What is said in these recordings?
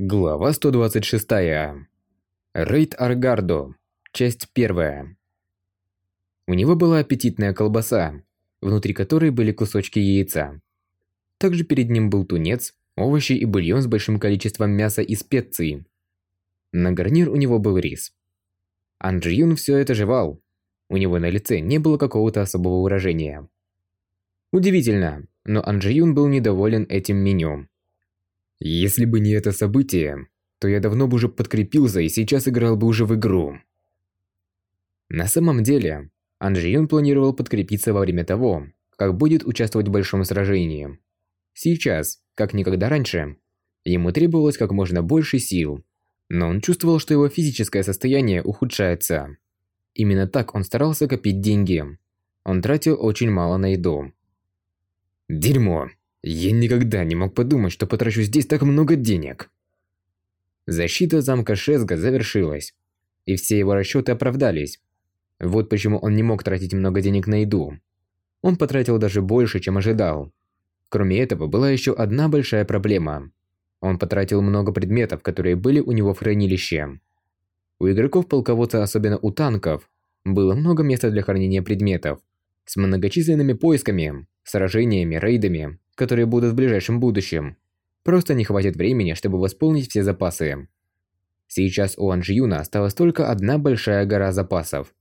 Глава 126. Рейд Аргардо. Часть 1. У него была аппетитная колбаса, внутри которой были кусочки яйца. Также перед ним был тунец, овощи и бульон с большим количеством мяса и специй. На гарнир у него был рис. Анджиюн все это жевал. У него на лице не было какого-то особого выражения. Удивительно, но Анджиюн был недоволен этим меню. Если бы не это событие, то я давно бы уже подкрепился и сейчас играл бы уже в игру. На самом деле, Анжион планировал подкрепиться во время того, как будет участвовать в большом сражении. Сейчас, как никогда раньше, ему требовалось как можно больше сил, но он чувствовал, что его физическое состояние ухудшается. Именно так он старался копить деньги. Он тратил очень мало на еду. Дерьмо. Я никогда не мог подумать, что потрачу здесь так много денег. Защита замка Шезга завершилась, и все его расчеты оправдались. Вот почему он не мог тратить много денег на еду. Он потратил даже больше, чем ожидал. Кроме этого, была еще одна большая проблема. Он потратил много предметов, которые были у него в хранилище. У игроков-полководца, особенно у танков, было много места для хранения предметов. С многочисленными поисками, сражениями, рейдами которые будут в ближайшем будущем. Просто не хватит времени, чтобы восполнить все запасы. Сейчас у Анжиюна осталась только одна большая гора запасов.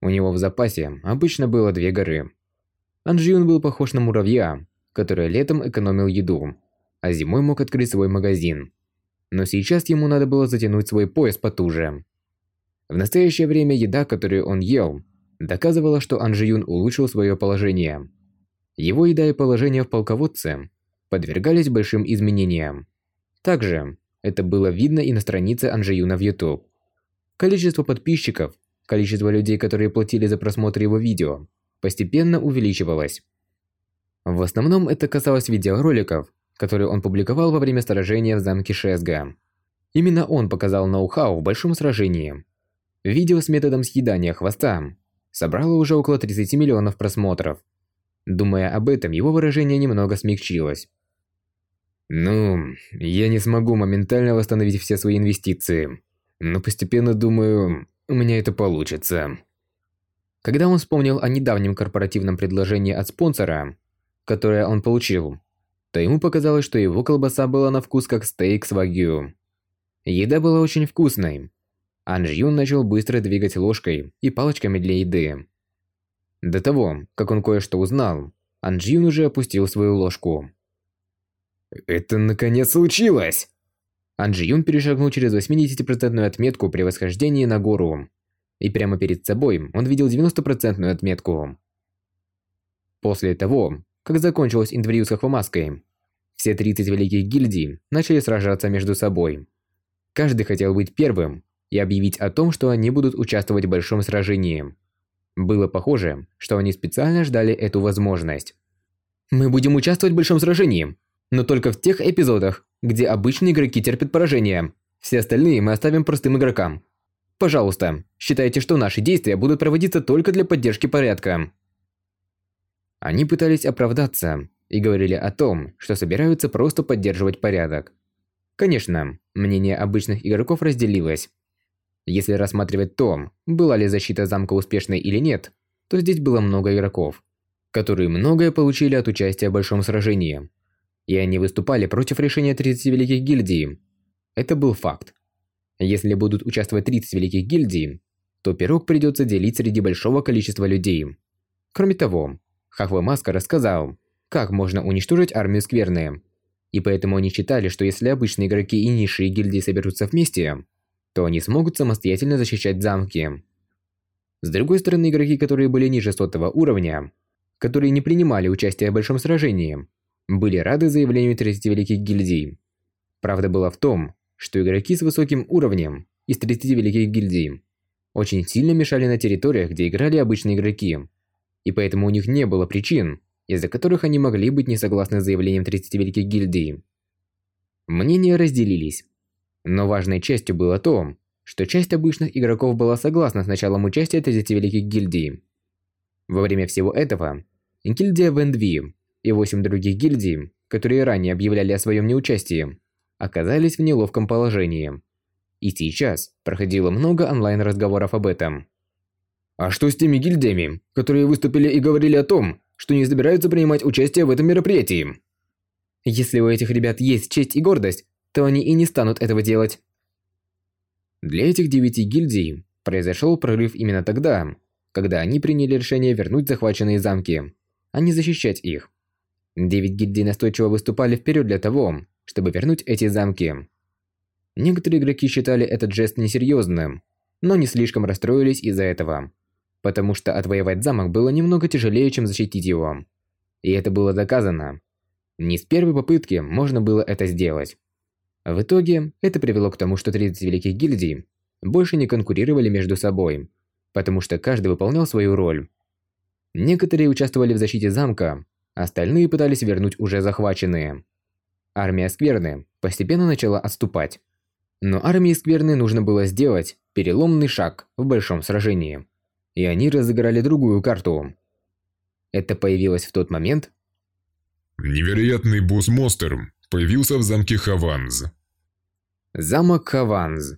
У него в запасе обычно было две горы. Анжиюн был похож на муравья, который летом экономил еду, а зимой мог открыть свой магазин. Но сейчас ему надо было затянуть свой пояс потуже. В настоящее время еда, которую он ел, доказывала, что Анжиюн улучшил свое положение. Его еда и положение в полководце подвергались большим изменениям. Также это было видно и на странице Анжеюна в YouTube. Количество подписчиков, количество людей, которые платили за просмотр его видео, постепенно увеличивалось. В основном это касалось видеороликов, которые он публиковал во время сражения в замке Шезга. Именно он показал ноу-хау в большом сражении. Видео с методом съедания хвоста собрало уже около 30 миллионов просмотров. Думая об этом, его выражение немного смягчилось. «Ну, я не смогу моментально восстановить все свои инвестиции, но постепенно, думаю, у меня это получится». Когда он вспомнил о недавнем корпоративном предложении от спонсора, которое он получил, то ему показалось, что его колбаса была на вкус как стейк с вагю. Еда была очень вкусной. Анжьюн начал быстро двигать ложкой и палочками для еды. До того, как он кое-что узнал, Анджин уже опустил свою ложку. «Это наконец случилось!» Анджиюн перешагнул через 80% отметку при восхождении на гору. И прямо перед собой он видел 90% отметку. После того, как закончилось интервью с Хохвамаской, все 30 великих гильдий начали сражаться между собой. Каждый хотел быть первым и объявить о том, что они будут участвовать в большом сражении. Было похоже, что они специально ждали эту возможность. Мы будем участвовать в большом сражении, но только в тех эпизодах, где обычные игроки терпят поражение. Все остальные мы оставим простым игрокам. Пожалуйста, считайте, что наши действия будут проводиться только для поддержки порядка. Они пытались оправдаться и говорили о том, что собираются просто поддерживать порядок. Конечно, мнение обычных игроков разделилось. Если рассматривать то, была ли защита замка успешной или нет, то здесь было много игроков, которые многое получили от участия в большом сражении. И они выступали против решения 30 великих гильдий. Это был факт. Если будут участвовать 30 великих гильдий, то пирог придется делить среди большого количества людей. Кроме того, Хахва Маска рассказал, как можно уничтожить армию Скверны. И поэтому они считали, что если обычные игроки и низшие гильдии соберутся вместе, то они смогут самостоятельно защищать замки. С другой стороны, игроки, которые были ниже сотого уровня, которые не принимали участие в большом сражении, были рады заявлению 30 великих гильдий. Правда была в том, что игроки с высоким уровнем из 30 великих гильдий очень сильно мешали на территориях, где играли обычные игроки, и поэтому у них не было причин, из-за которых они могли быть не согласны с заявлением 30 великих гильдий. Мнения разделились. Но важной частью было то, что часть обычных игроков была согласна с началом участия 30 великих гильдий. Во время всего этого, гильдия Вендви и 8 других гильдий, которые ранее объявляли о своем неучастии, оказались в неловком положении. И сейчас проходило много онлайн-разговоров об этом. А что с теми гильдиями, которые выступили и говорили о том, что не собираются принимать участие в этом мероприятии? Если у этих ребят есть честь и гордость, то они и не станут этого делать. Для этих девяти гильдий произошел прорыв именно тогда, когда они приняли решение вернуть захваченные замки, а не защищать их. Девять гильдий настойчиво выступали вперед для того, чтобы вернуть эти замки. Некоторые игроки считали этот жест несерьезным, но не слишком расстроились из-за этого, потому что отвоевать замок было немного тяжелее, чем защитить его. И это было доказано. Не с первой попытки можно было это сделать. В итоге, это привело к тому, что 30 великих гильдий больше не конкурировали между собой, потому что каждый выполнял свою роль. Некоторые участвовали в защите замка, остальные пытались вернуть уже захваченные. Армия Скверны постепенно начала отступать. Но армии Скверны нужно было сделать переломный шаг в большом сражении. И они разыграли другую карту. Это появилось в тот момент... Невероятный босс-монстр появился в замке Хаванз. Замок Хаванз.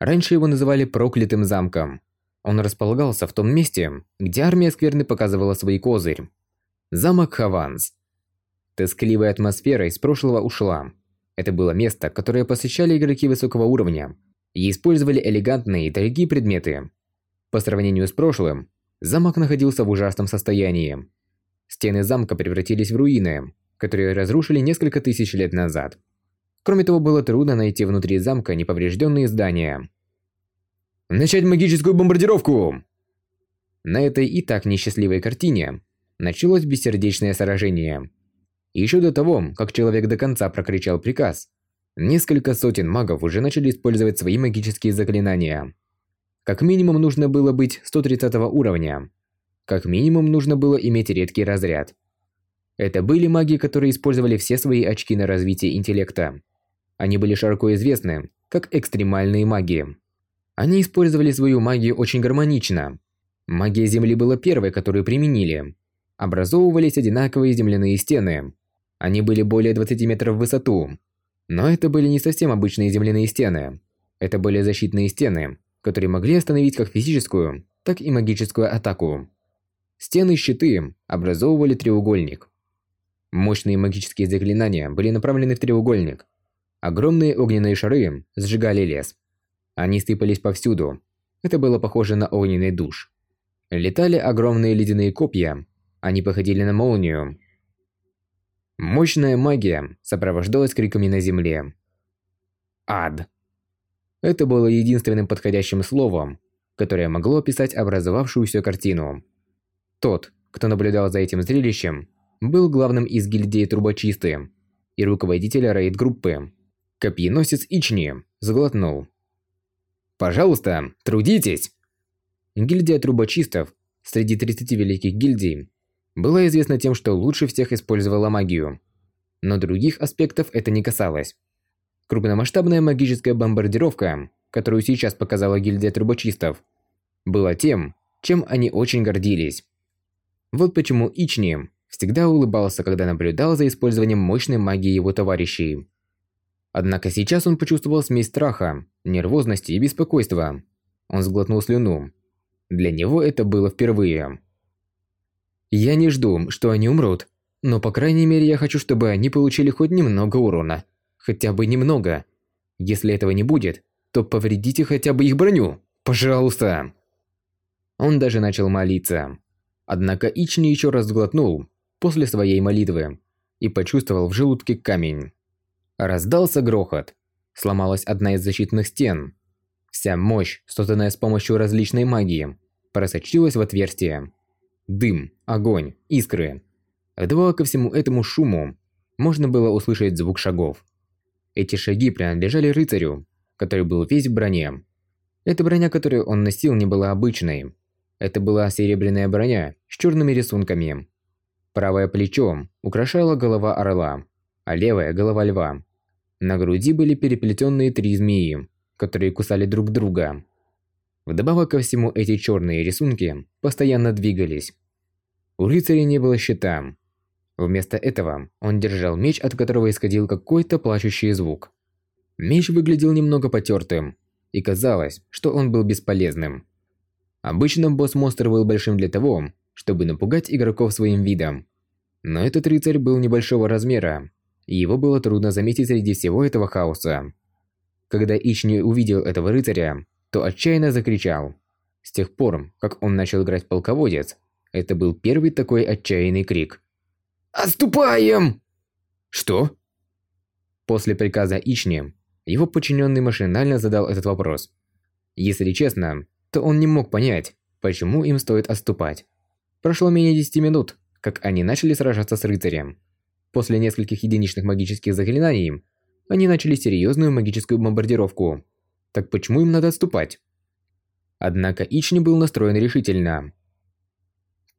Раньше его называли проклятым замком. Он располагался в том месте, где армия Скверны показывала свой козырь. Замок Хаванз. Тоскливая атмосфера из прошлого ушла. Это было место, которое посещали игроки высокого уровня и использовали элегантные и дорогие предметы. По сравнению с прошлым, замок находился в ужасном состоянии. Стены замка превратились в руины, которые разрушили несколько тысяч лет назад. Кроме того, было трудно найти внутри замка неповрежденные здания. «Начать магическую бомбардировку!» На этой и так несчастливой картине началось бессердечное сражение. Еще до того, как человек до конца прокричал приказ, несколько сотен магов уже начали использовать свои магические заклинания. Как минимум нужно было быть 130 уровня. Как минимум нужно было иметь редкий разряд. Это были маги, которые использовали все свои очки на развитие интеллекта. Они были широко известны как экстремальные маги. Они использовали свою магию очень гармонично. Магия Земли была первой, которую применили. Образовывались одинаковые земляные стены. Они были более 20 метров в высоту. Но это были не совсем обычные земляные стены. Это были защитные стены, которые могли остановить как физическую, так и магическую атаку. Стены-щиты образовывали треугольник. Мощные магические заклинания были направлены в треугольник, Огромные огненные шары сжигали лес. Они сыпались повсюду. Это было похоже на огненный душ. Летали огромные ледяные копья. Они походили на молнию. Мощная магия сопровождалась криками на земле. Ад. Это было единственным подходящим словом, которое могло описать образовавшуюся картину. Тот, кто наблюдал за этим зрелищем, был главным из гильдии трубочисты и руководителя рейд-группы. Копьеносец Ични заглотнул. «Пожалуйста, трудитесь!» Гильдия трубочистов среди 30 великих гильдий была известна тем, что лучше всех использовала магию. Но других аспектов это не касалось. Крупномасштабная магическая бомбардировка, которую сейчас показала гильдия трубочистов, была тем, чем они очень гордились. Вот почему Ични всегда улыбался, когда наблюдал за использованием мощной магии его товарищей. Однако сейчас он почувствовал смесь страха, нервозности и беспокойства. Он сглотнул слюну. Для него это было впервые. Я не жду, что они умрут, но по крайней мере я хочу, чтобы они получили хоть немного урона. Хотя бы немного. Если этого не будет, то повредите хотя бы их броню. Пожалуйста. Он даже начал молиться. Однако Ични еще раз сглотнул после своей молитвы и почувствовал в желудке камень. Раздался грохот. Сломалась одна из защитных стен. Вся мощь, созданная с помощью различной магии, просочилась в отверстие. Дым, огонь, искры. Вдобавок ко всему этому шуму можно было услышать звук шагов. Эти шаги принадлежали рыцарю, который был весь в броне. Эта броня, которую он носил, не была обычной. Это была серебряная броня с черными рисунками. Правое плечо украшала голова орла, а левая – голова льва. На груди были переплетенные три змеи, которые кусали друг друга. Вдобавок ко всему эти черные рисунки постоянно двигались. У рыцаря не было щита. Вместо этого он держал меч, от которого исходил какой-то плачущий звук. Меч выглядел немного потертым, и казалось, что он был бесполезным. Обычно босс-монстр был большим для того, чтобы напугать игроков своим видом. Но этот рыцарь был небольшого размера, и его было трудно заметить среди всего этого хаоса. Когда Ични увидел этого рыцаря, то отчаянно закричал. С тех пор, как он начал играть полководец, это был первый такой отчаянный крик. «Отступаем!» «Что?» После приказа Ични, его подчиненный машинально задал этот вопрос. Если честно, то он не мог понять, почему им стоит отступать. Прошло менее 10 минут, как они начали сражаться с рыцарем. После нескольких единичных магических заклинаний, они начали серьезную магическую бомбардировку. Так почему им надо отступать? Однако Ични был настроен решительно.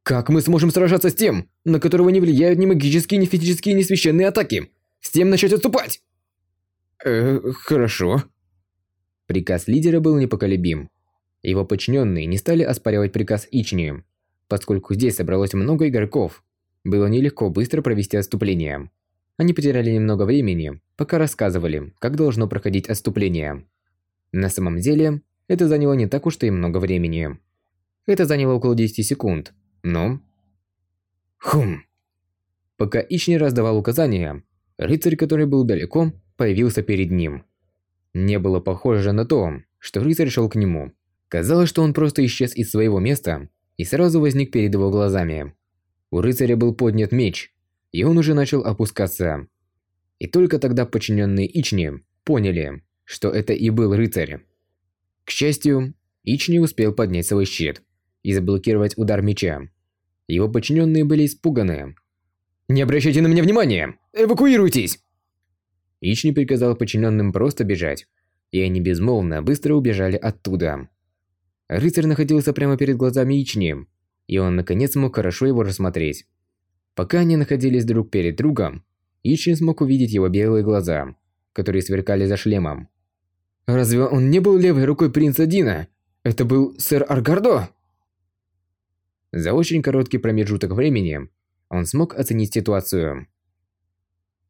«Как мы сможем сражаться с тем, на которого не влияют ни магические, ни физические, ни священные атаки? С тем начать отступать!» «Э, хорошо». Приказ лидера был непоколебим. Его подчиненные не стали оспаривать приказ Ични, поскольку здесь собралось много игроков. Было нелегко быстро провести отступление. Они потеряли немного времени, пока рассказывали, как должно проходить отступление. На самом деле, это заняло не так уж и много времени. Это заняло около 10 секунд, но... Хм. Пока Ични раздавал указания, рыцарь, который был далеко, появился перед ним. Не было похоже на то, что рыцарь шел к нему. Казалось, что он просто исчез из своего места и сразу возник перед его глазами. У рыцаря был поднят меч, и он уже начал опускаться. И только тогда подчиненные Ични поняли, что это и был рыцарь. К счастью, Ични успел поднять свой щит и заблокировать удар меча. Его подчиненные были испуганы. «Не обращайте на меня внимания! Эвакуируйтесь!» Ични приказал подчиненным просто бежать, и они безмолвно быстро убежали оттуда. Рыцарь находился прямо перед глазами Ични, и он наконец мог хорошо его рассмотреть. Пока они находились друг перед другом, Ични смог увидеть его белые глаза, которые сверкали за шлемом. «Разве он не был левой рукой принца Дина? Это был сэр Аргардо?» За очень короткий промежуток времени он смог оценить ситуацию.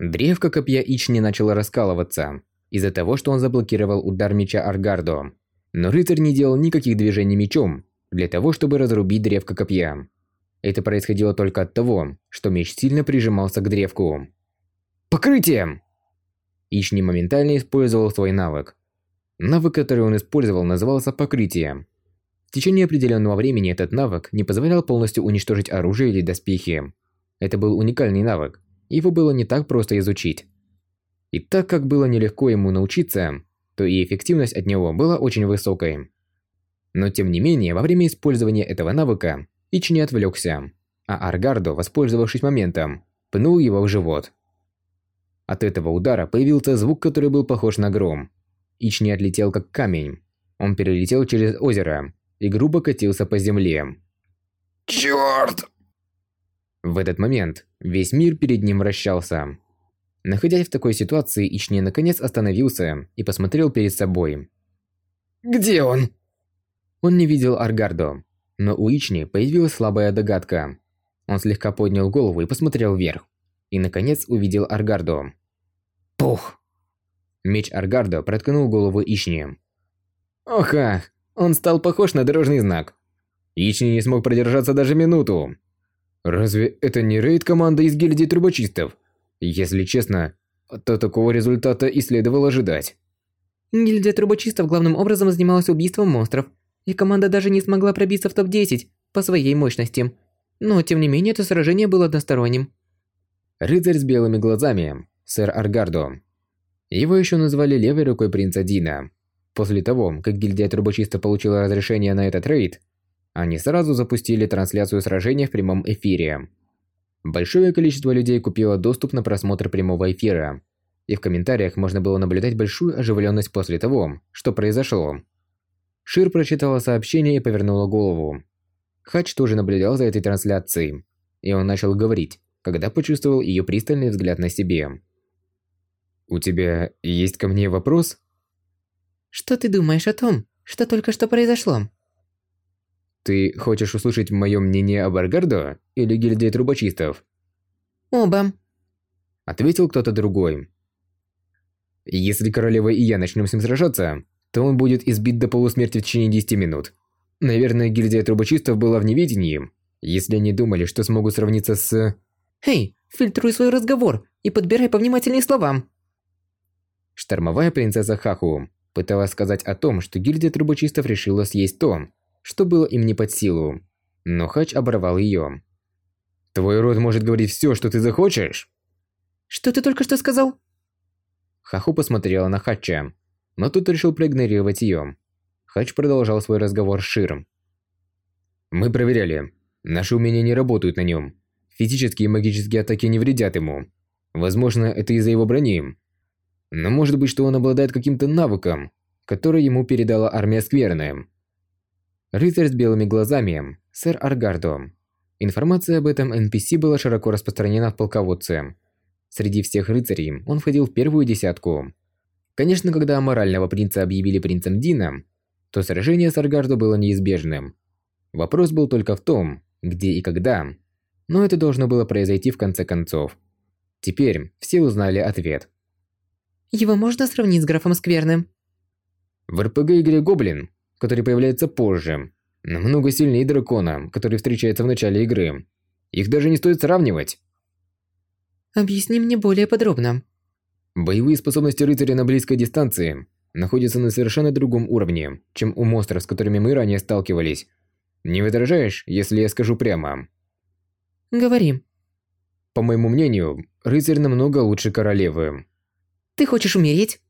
Древко копья Ични начало раскалываться из-за того, что он заблокировал удар меча Аргардо. Но рыцарь не делал никаких движений мечом для того, чтобы разрубить древко копья. Это происходило только от того, что меч сильно прижимался к древку. Покрытие! Ични моментально использовал свой навык. Навык, который он использовал, назывался покрытие. В течение определенного времени этот навык не позволял полностью уничтожить оружие или доспехи. Это был уникальный навык, его было не так просто изучить. И так как было нелегко ему научиться, то и эффективность от него была очень высокой. Но тем не менее, во время использования этого навыка Ич не отвлекся, а Аргардо, воспользовавшись моментом, пнул его в живот. От этого удара появился звук, который был похож на гром. Ич не отлетел как камень. Он перелетел через озеро и грубо катился по земле. Чёрт! В этот момент весь мир перед ним вращался. Находясь в такой ситуации, Ични наконец остановился и посмотрел перед собой. «Где он?» Он не видел Аргардо, но у Ични появилась слабая догадка. Он слегка поднял голову и посмотрел вверх. И наконец увидел Аргардо. Пух! Меч Аргардо проткнул голову Ични. Ох он стал похож на дорожный знак. Ични не смог продержаться даже минуту. Разве это не рейд команды из гильдии трубочистов? Если честно, то такого результата и следовало ожидать. Гильдия трубочистов главным образом занималась убийством монстров, и команда даже не смогла пробиться в топ-10 по своей мощности. Но, тем не менее, это сражение было односторонним. Рыцарь с белыми глазами, сэр Аргардо. Его еще назвали левой рукой принца Дина. После того, как гильдия трубочистов получила разрешение на этот рейд, они сразу запустили трансляцию сражения в прямом эфире. Большое количество людей купило доступ на просмотр прямого эфира, и в комментариях можно было наблюдать большую оживленность после того, что произошло. Шир прочитала сообщение и повернула голову. Хач тоже наблюдал за этой трансляцией, и он начал говорить, когда почувствовал ее пристальный взгляд на себе. «У тебя есть ко мне вопрос?» «Что ты думаешь о том, что только что произошло?» Ты хочешь услышать мое мнение об Аргардо или гильдии трубочистов? Оба. Ответил кто-то другой. Если королева и я начнем с ним сражаться, то он будет избит до полусмерти в течение 10 минут. Наверное, гильдия трубочистов была в неведении, если они думали, что смогут сравниться с... Эй, фильтруй свой разговор и подбирай повнимательнее словам. Штормовая принцесса Хаху пыталась сказать о том, что гильдия трубочистов решила съесть то, что было им не под силу. Но Хач оборвал ее. «Твой род может говорить все, что ты захочешь?» «Что ты только что сказал?» Хаху посмотрела на Хача, но тут решил проигнорировать ее. Хач продолжал свой разговор с Широм. «Мы проверяли. Наши умения не работают на нем. Физические и магические атаки не вредят ему. Возможно, это из-за его брони. Но может быть, что он обладает каким-то навыком, который ему передала армия Скверная. Рыцарь с белыми глазами, сэр Аргардо. Информация об этом NPC была широко распространена в полководце. Среди всех рыцарей он входил в первую десятку. Конечно, когда морального принца объявили принцем Дина, то сражение с Аргардо было неизбежным. Вопрос был только в том, где и когда. Но это должно было произойти в конце концов. Теперь все узнали ответ. Его можно сравнить с графом Скверным? В РПГ-игре Гоблин, который появляется позже, намного сильнее дракона, который встречается в начале игры. Их даже не стоит сравнивать. Объясни мне более подробно. Боевые способности рыцаря на близкой дистанции находятся на совершенно другом уровне, чем у монстров, с которыми мы ранее сталкивались. Не возражаешь, если я скажу прямо? Говори. По моему мнению, рыцарь намного лучше королевы. Ты хочешь умереть?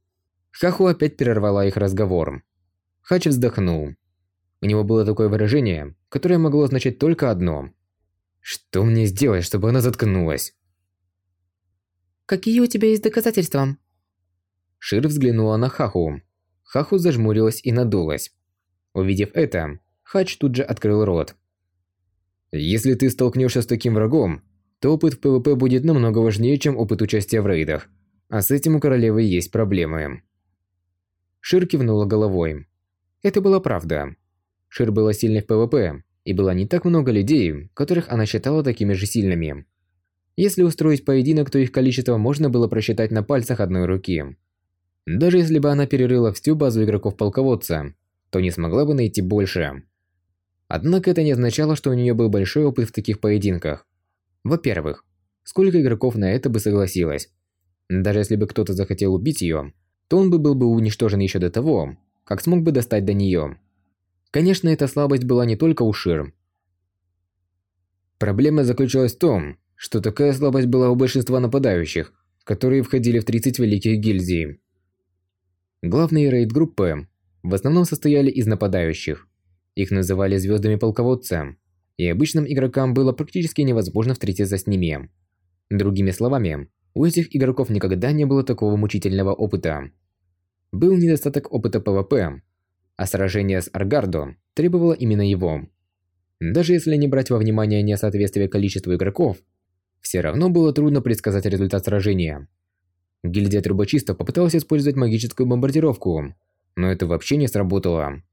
Хаху опять прервала их разговор. Хач вздохнул. У него было такое выражение, которое могло означать только одно. Что мне сделать, чтобы она заткнулась? Какие у тебя есть доказательства? Шир взглянула на Хаху. Хаху зажмурилась и надулась. Увидев это, Хач тут же открыл рот. Если ты столкнешься с таким врагом, то опыт в ПВП будет намного важнее, чем опыт участия в рейдах. А с этим у королевы есть проблемы. Шир кивнула головой. Это была правда. Шир была сильной в ПВП, и было не так много людей, которых она считала такими же сильными. Если устроить поединок, то их количество можно было просчитать на пальцах одной руки. Даже если бы она перерыла всю базу игроков полководца, то не смогла бы найти больше. Однако это не означало, что у нее был большой опыт в таких поединках. Во-первых, сколько игроков на это бы согласилось? Даже если бы кто-то захотел убить ее, то он бы был бы уничтожен еще до того, как смог бы достать до нее. Конечно, эта слабость была не только у Шир. Проблема заключалась в том, что такая слабость была у большинства нападающих, которые входили в 30 великих гильдий. Главные рейд-группы в основном состояли из нападающих. Их называли звездами полководца, и обычным игрокам было практически невозможно встретиться с ними. Другими словами, у этих игроков никогда не было такого мучительного опыта. Был недостаток опыта ПВП, а сражение с Аргардо требовало именно его. Даже если не брать во внимание несоответствие количеству игроков, все равно было трудно предсказать результат сражения. Гильдия трубочистов попыталась использовать магическую бомбардировку, но это вообще не сработало.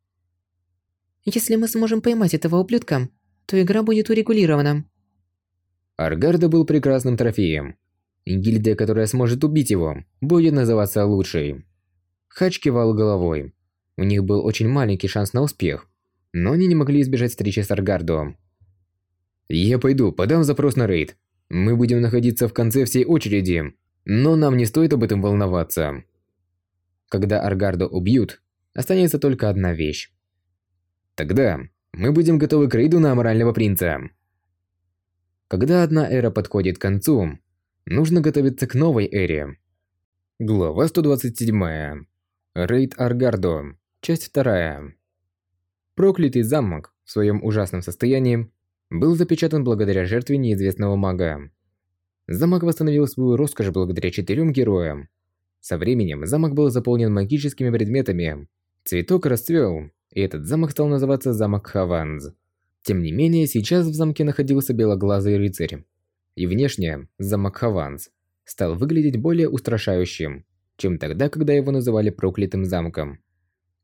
Если мы сможем поймать этого ублюдка, то игра будет урегулирована. Аргардо был прекрасным трофеем. Гильдия, которая сможет убить его, будет называться лучшей. Хач кивал головой. У них был очень маленький шанс на успех, но они не могли избежать встречи с Аргардо. «Я пойду, подам запрос на рейд. Мы будем находиться в конце всей очереди, но нам не стоит об этом волноваться». Когда Аргардо убьют, останется только одна вещь. Тогда мы будем готовы к рейду на Аморального Принца. Когда одна эра подходит к концу, нужно готовиться к новой эре. Глава 127. Рейд Аргардо. Часть 2. Проклятый замок в своем ужасном состоянии был запечатан благодаря жертве неизвестного мага. Замок восстановил свою роскошь благодаря четырем героям. Со временем замок был заполнен магическими предметами. Цветок расцвел, и этот замок стал называться замок Хаванз. Тем не менее, сейчас в замке находился белоглазый рыцарь. И внешне замок Хаванз стал выглядеть более устрашающим, чем тогда, когда его называли проклятым замком.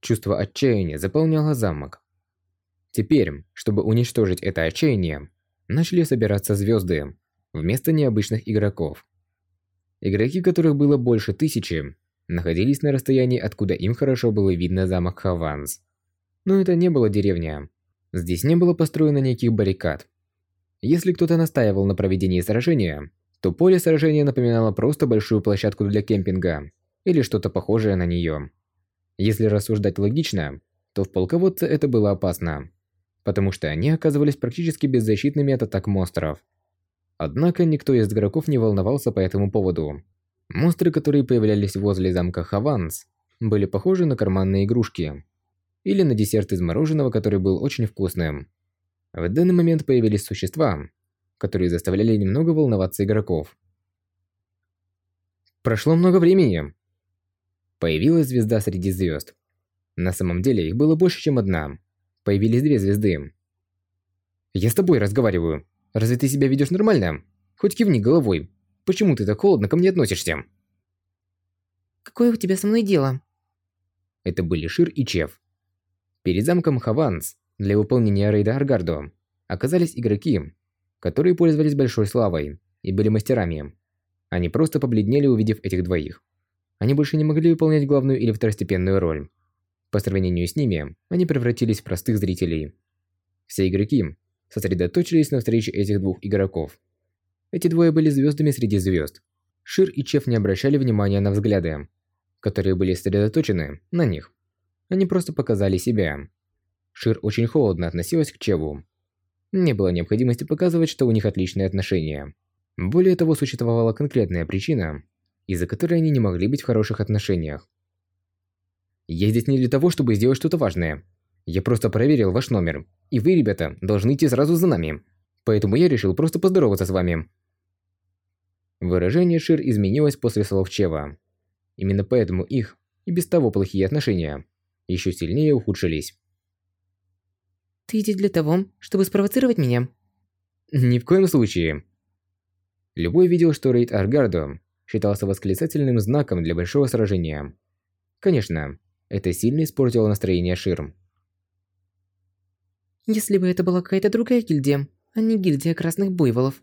Чувство отчаяния заполняло замок. Теперь, чтобы уничтожить это отчаяние, начали собираться звезды вместо необычных игроков. Игроки, которых было больше тысячи, находились на расстоянии, откуда им хорошо было видно замок Хаванс. Но это не было деревня. Здесь не было построено никаких баррикад. Если кто-то настаивал на проведении сражения, то поле сражения напоминало просто большую площадку для кемпинга или что-то похожее на нее. Если рассуждать логично, то в полководце это было опасно, потому что они оказывались практически беззащитными от атак монстров. Однако никто из игроков не волновался по этому поводу. Монстры, которые появлялись возле замка Хаванс, были похожи на карманные игрушки. Или на десерт из мороженого, который был очень вкусным. В данный момент появились существа, которые заставляли немного волноваться игроков. Прошло много времени. Появилась звезда среди звезд. На самом деле их было больше, чем одна. Появились две звезды. «Я с тобой разговариваю. Разве ты себя ведешь нормально? Хоть кивни головой. Почему ты так холодно ко мне относишься?» «Какое у тебя со мной дело?» Это были Шир и Чеф. Перед замком Хаванс для выполнения рейда Аргардо оказались игроки, которые пользовались большой славой и были мастерами. Они просто побледнели, увидев этих двоих. Они больше не могли выполнять главную или второстепенную роль. По сравнению с ними, они превратились в простых зрителей. Все игроки сосредоточились на встрече этих двух игроков. Эти двое были звездами среди звезд. Шир и Чеф не обращали внимания на взгляды, которые были сосредоточены на них. Они просто показали себя. Шир очень холодно относилась к Чеву. Не было необходимости показывать, что у них отличные отношения. Более того, существовала конкретная причина, из-за которой они не могли быть в хороших отношениях. Я здесь не для того, чтобы сделать что-то важное. Я просто проверил ваш номер, и вы, ребята, должны идти сразу за нами. Поэтому я решил просто поздороваться с вами. Выражение Шир изменилось после слов Чева. Именно поэтому их, и без того плохие отношения, еще сильнее ухудшились. «Ты здесь для того, чтобы спровоцировать меня?» Ни в коем случае. Любой видел, что рейд Аргардо считался восклицательным знаком для большого сражения. Конечно, это сильно испортило настроение Ширм. Если бы это была какая-то другая гильдия, а не гильдия красных буйволов.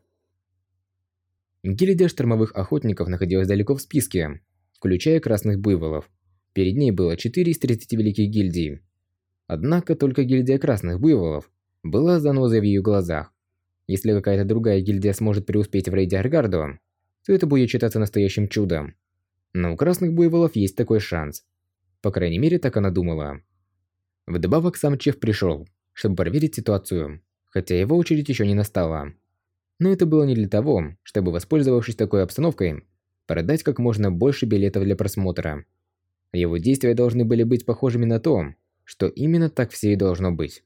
Гильдия штормовых охотников находилась далеко в списке, включая красных буйволов. Перед ней было 4 из 30 великих гильдий. Однако только гильдия красных буйволов была занозой в ее глазах. Если какая-то другая гильдия сможет преуспеть в рейде Аргардо, то это будет считаться настоящим чудом. Но у красных буйволов есть такой шанс. По крайней мере, так она думала. Вдобавок сам Чеф пришел, чтобы проверить ситуацию, хотя его очередь еще не настала. Но это было не для того, чтобы, воспользовавшись такой обстановкой, продать как можно больше билетов для просмотра. Его действия должны были быть похожими на то, что именно так все и должно быть.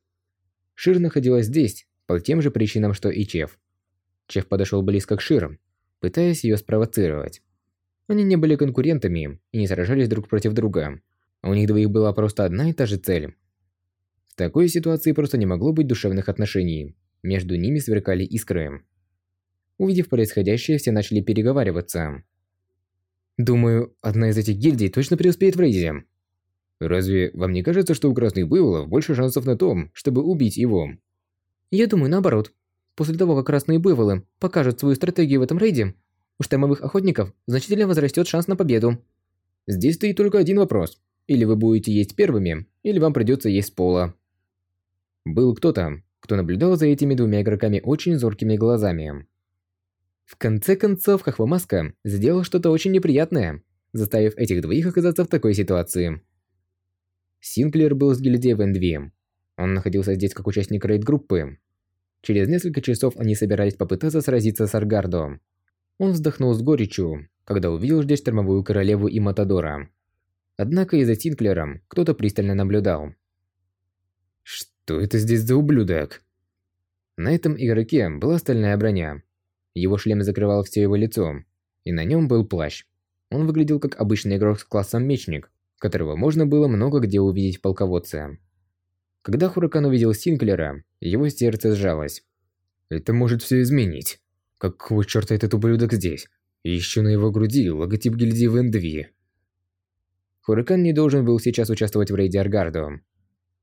Шир находилась здесь по тем же причинам, что и Чеф. Чеф подошел близко к Шир, пытаясь ее спровоцировать. Они не были конкурентами и не сражались друг против друга. У них двоих была просто одна и та же цель. В такой ситуации просто не могло быть душевных отношений. Между ними сверкали искры. Увидев происходящее, все начали переговариваться. Думаю, одна из этих гильдий точно преуспеет в рейде. Разве вам не кажется, что у Красных Буйволов больше шансов на том, чтобы убить его? Я думаю, наоборот. После того, как Красные Буйволы покажут свою стратегию в этом рейде, у штормовых охотников значительно возрастет шанс на победу. Здесь стоит только один вопрос. Или вы будете есть первыми, или вам придется есть с пола. Был кто-то, кто наблюдал за этими двумя игроками очень зоркими глазами. В конце концов, Хахвамаска сделал что-то очень неприятное, заставив этих двоих оказаться в такой ситуации. Синклер был с гильдией в Эндви. Он находился здесь как участник рейд-группы. Через несколько часов они собирались попытаться сразиться с Аргардо. Он вздохнул с горечью, когда увидел здесь штормовую королеву и Матадора. Однако и за Синклером кто-то пристально наблюдал. Что это здесь за ублюдок? На этом игроке была стальная броня, его шлем закрывал все его лицо, и на нем был плащ. Он выглядел как обычный игрок с классом мечник, которого можно было много где увидеть в полководце. Когда Хуракан увидел Синклера, его сердце сжалось. Это может все изменить. Какого черта этот ублюдок здесь? Еще на его груди логотип гильдии Вендви. Хуракан не должен был сейчас участвовать в рейде Аргардо.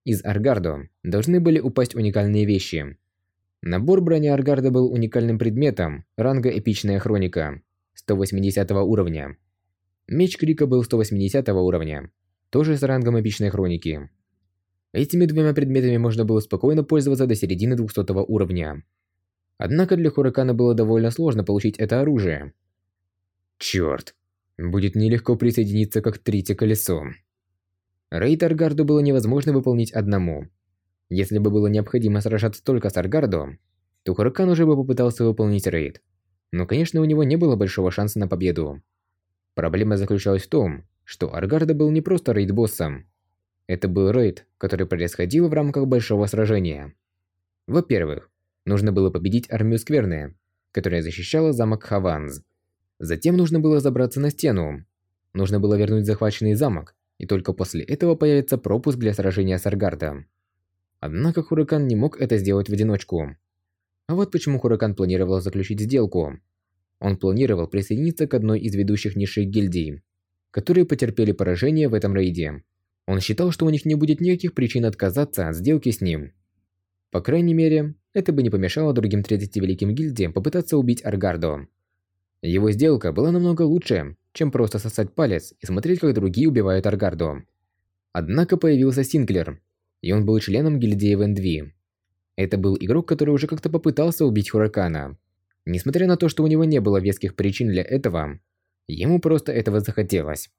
Из Аргардо должны были упасть уникальные вещи, Набор брони Аргарда был уникальным предметом ранга «Эпичная хроника» 180 уровня. Меч Крика был 180 уровня, тоже с рангом эпичной хроники. Этими двумя предметами можно было спокойно пользоваться до середины 200 уровня. Однако для Хуракана было довольно сложно получить это оружие. Черт, будет нелегко присоединиться как третье колесо. Рейд Аргарду было невозможно выполнить одному. Если бы было необходимо сражаться только с Аргардо, то Хуракан уже бы попытался выполнить рейд. Но, конечно, у него не было большого шанса на победу. Проблема заключалась в том, что Аргардо был не просто рейд-боссом. Это был рейд, который происходил в рамках большого сражения. Во-первых, нужно было победить армию Скверны, которая защищала замок Хаванз. Затем нужно было забраться на стену. Нужно было вернуть захваченный замок, и только после этого появится пропуск для сражения с Аргардом. Однако Хуракан не мог это сделать в одиночку. А вот почему Хуракан планировал заключить сделку. Он планировал присоединиться к одной из ведущих низших гильдий, которые потерпели поражение в этом рейде. Он считал, что у них не будет никаких причин отказаться от сделки с ним. По крайней мере, это бы не помешало другим 30 великим гильдиям попытаться убить Аргардо. Его сделка была намного лучше, чем просто сосать палец и смотреть, как другие убивают Аргардо. Однако появился Синклер, и он был членом гильдии Вендви. Это был игрок, который уже как-то попытался убить Хуракана. Несмотря на то, что у него не было веских причин для этого, ему просто этого захотелось.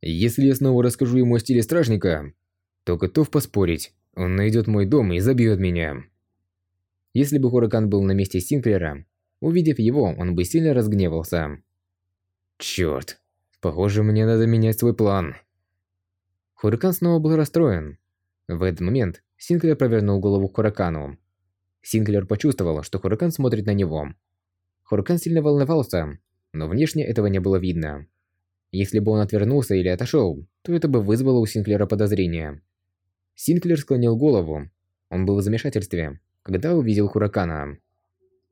Если я снова расскажу ему о стиле стражника, то готов поспорить, он найдет мой дом и забьет меня. Если бы Хуракан был на месте Синклера, увидев его, он бы сильно разгневался. Черт, похоже, мне надо менять свой план. Хуракан снова был расстроен. В этот момент Синклер провернул голову к Хуракану. Синклер почувствовал, что Хуракан смотрит на него. Хуракан сильно волновался, но внешне этого не было видно. Если бы он отвернулся или отошел, то это бы вызвало у Синклера подозрение. Синклер склонил голову. Он был в замешательстве, когда увидел Хуракана.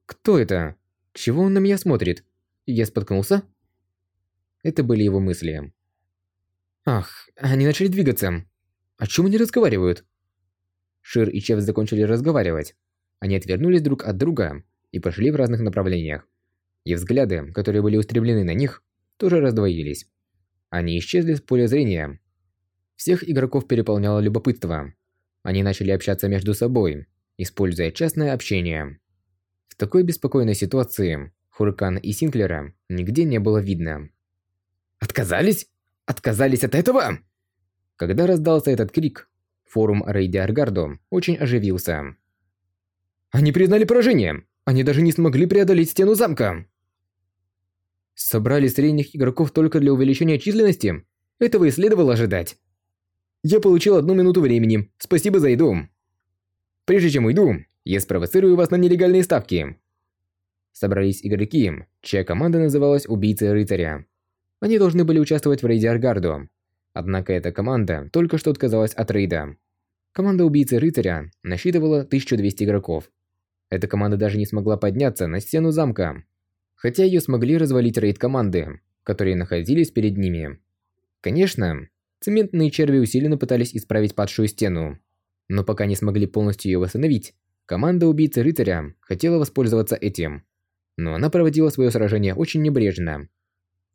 «Кто это? Чего он на меня смотрит? Я споткнулся?» Это были его мысли. «Ах, они начали двигаться. О чем они разговаривают?» Шир и Чеф закончили разговаривать. Они отвернулись друг от друга и пошли в разных направлениях. И взгляды, которые были устремлены на них, тоже раздвоились. Они исчезли с поля зрения. Всех игроков переполняло любопытство. Они начали общаться между собой, используя частное общение. В такой беспокойной ситуации Хуракана и Синклера нигде не было видно. «Отказались? Отказались от этого?» Когда раздался этот крик, форум Рейди Аргардо очень оживился. «Они признали поражение! Они даже не смогли преодолеть стену замка!» Собрали средних игроков только для увеличения численности? Этого и следовало ожидать. Я получил одну минуту времени. Спасибо за еду. Прежде чем уйду, я спровоцирую вас на нелегальные ставки. Собрались игроки, чья команда называлась «Убийцы рыцаря». Они должны были участвовать в рейде Аргарду. Однако эта команда только что отказалась от рейда. Команда «Убийцы рыцаря» насчитывала 1200 игроков. Эта команда даже не смогла подняться на стену замка, хотя ее смогли развалить рейд-команды, которые находились перед ними. Конечно, цементные черви усиленно пытались исправить падшую стену, но пока не смогли полностью ее восстановить, команда убийцы рыцаря хотела воспользоваться этим. Но она проводила свое сражение очень небрежно.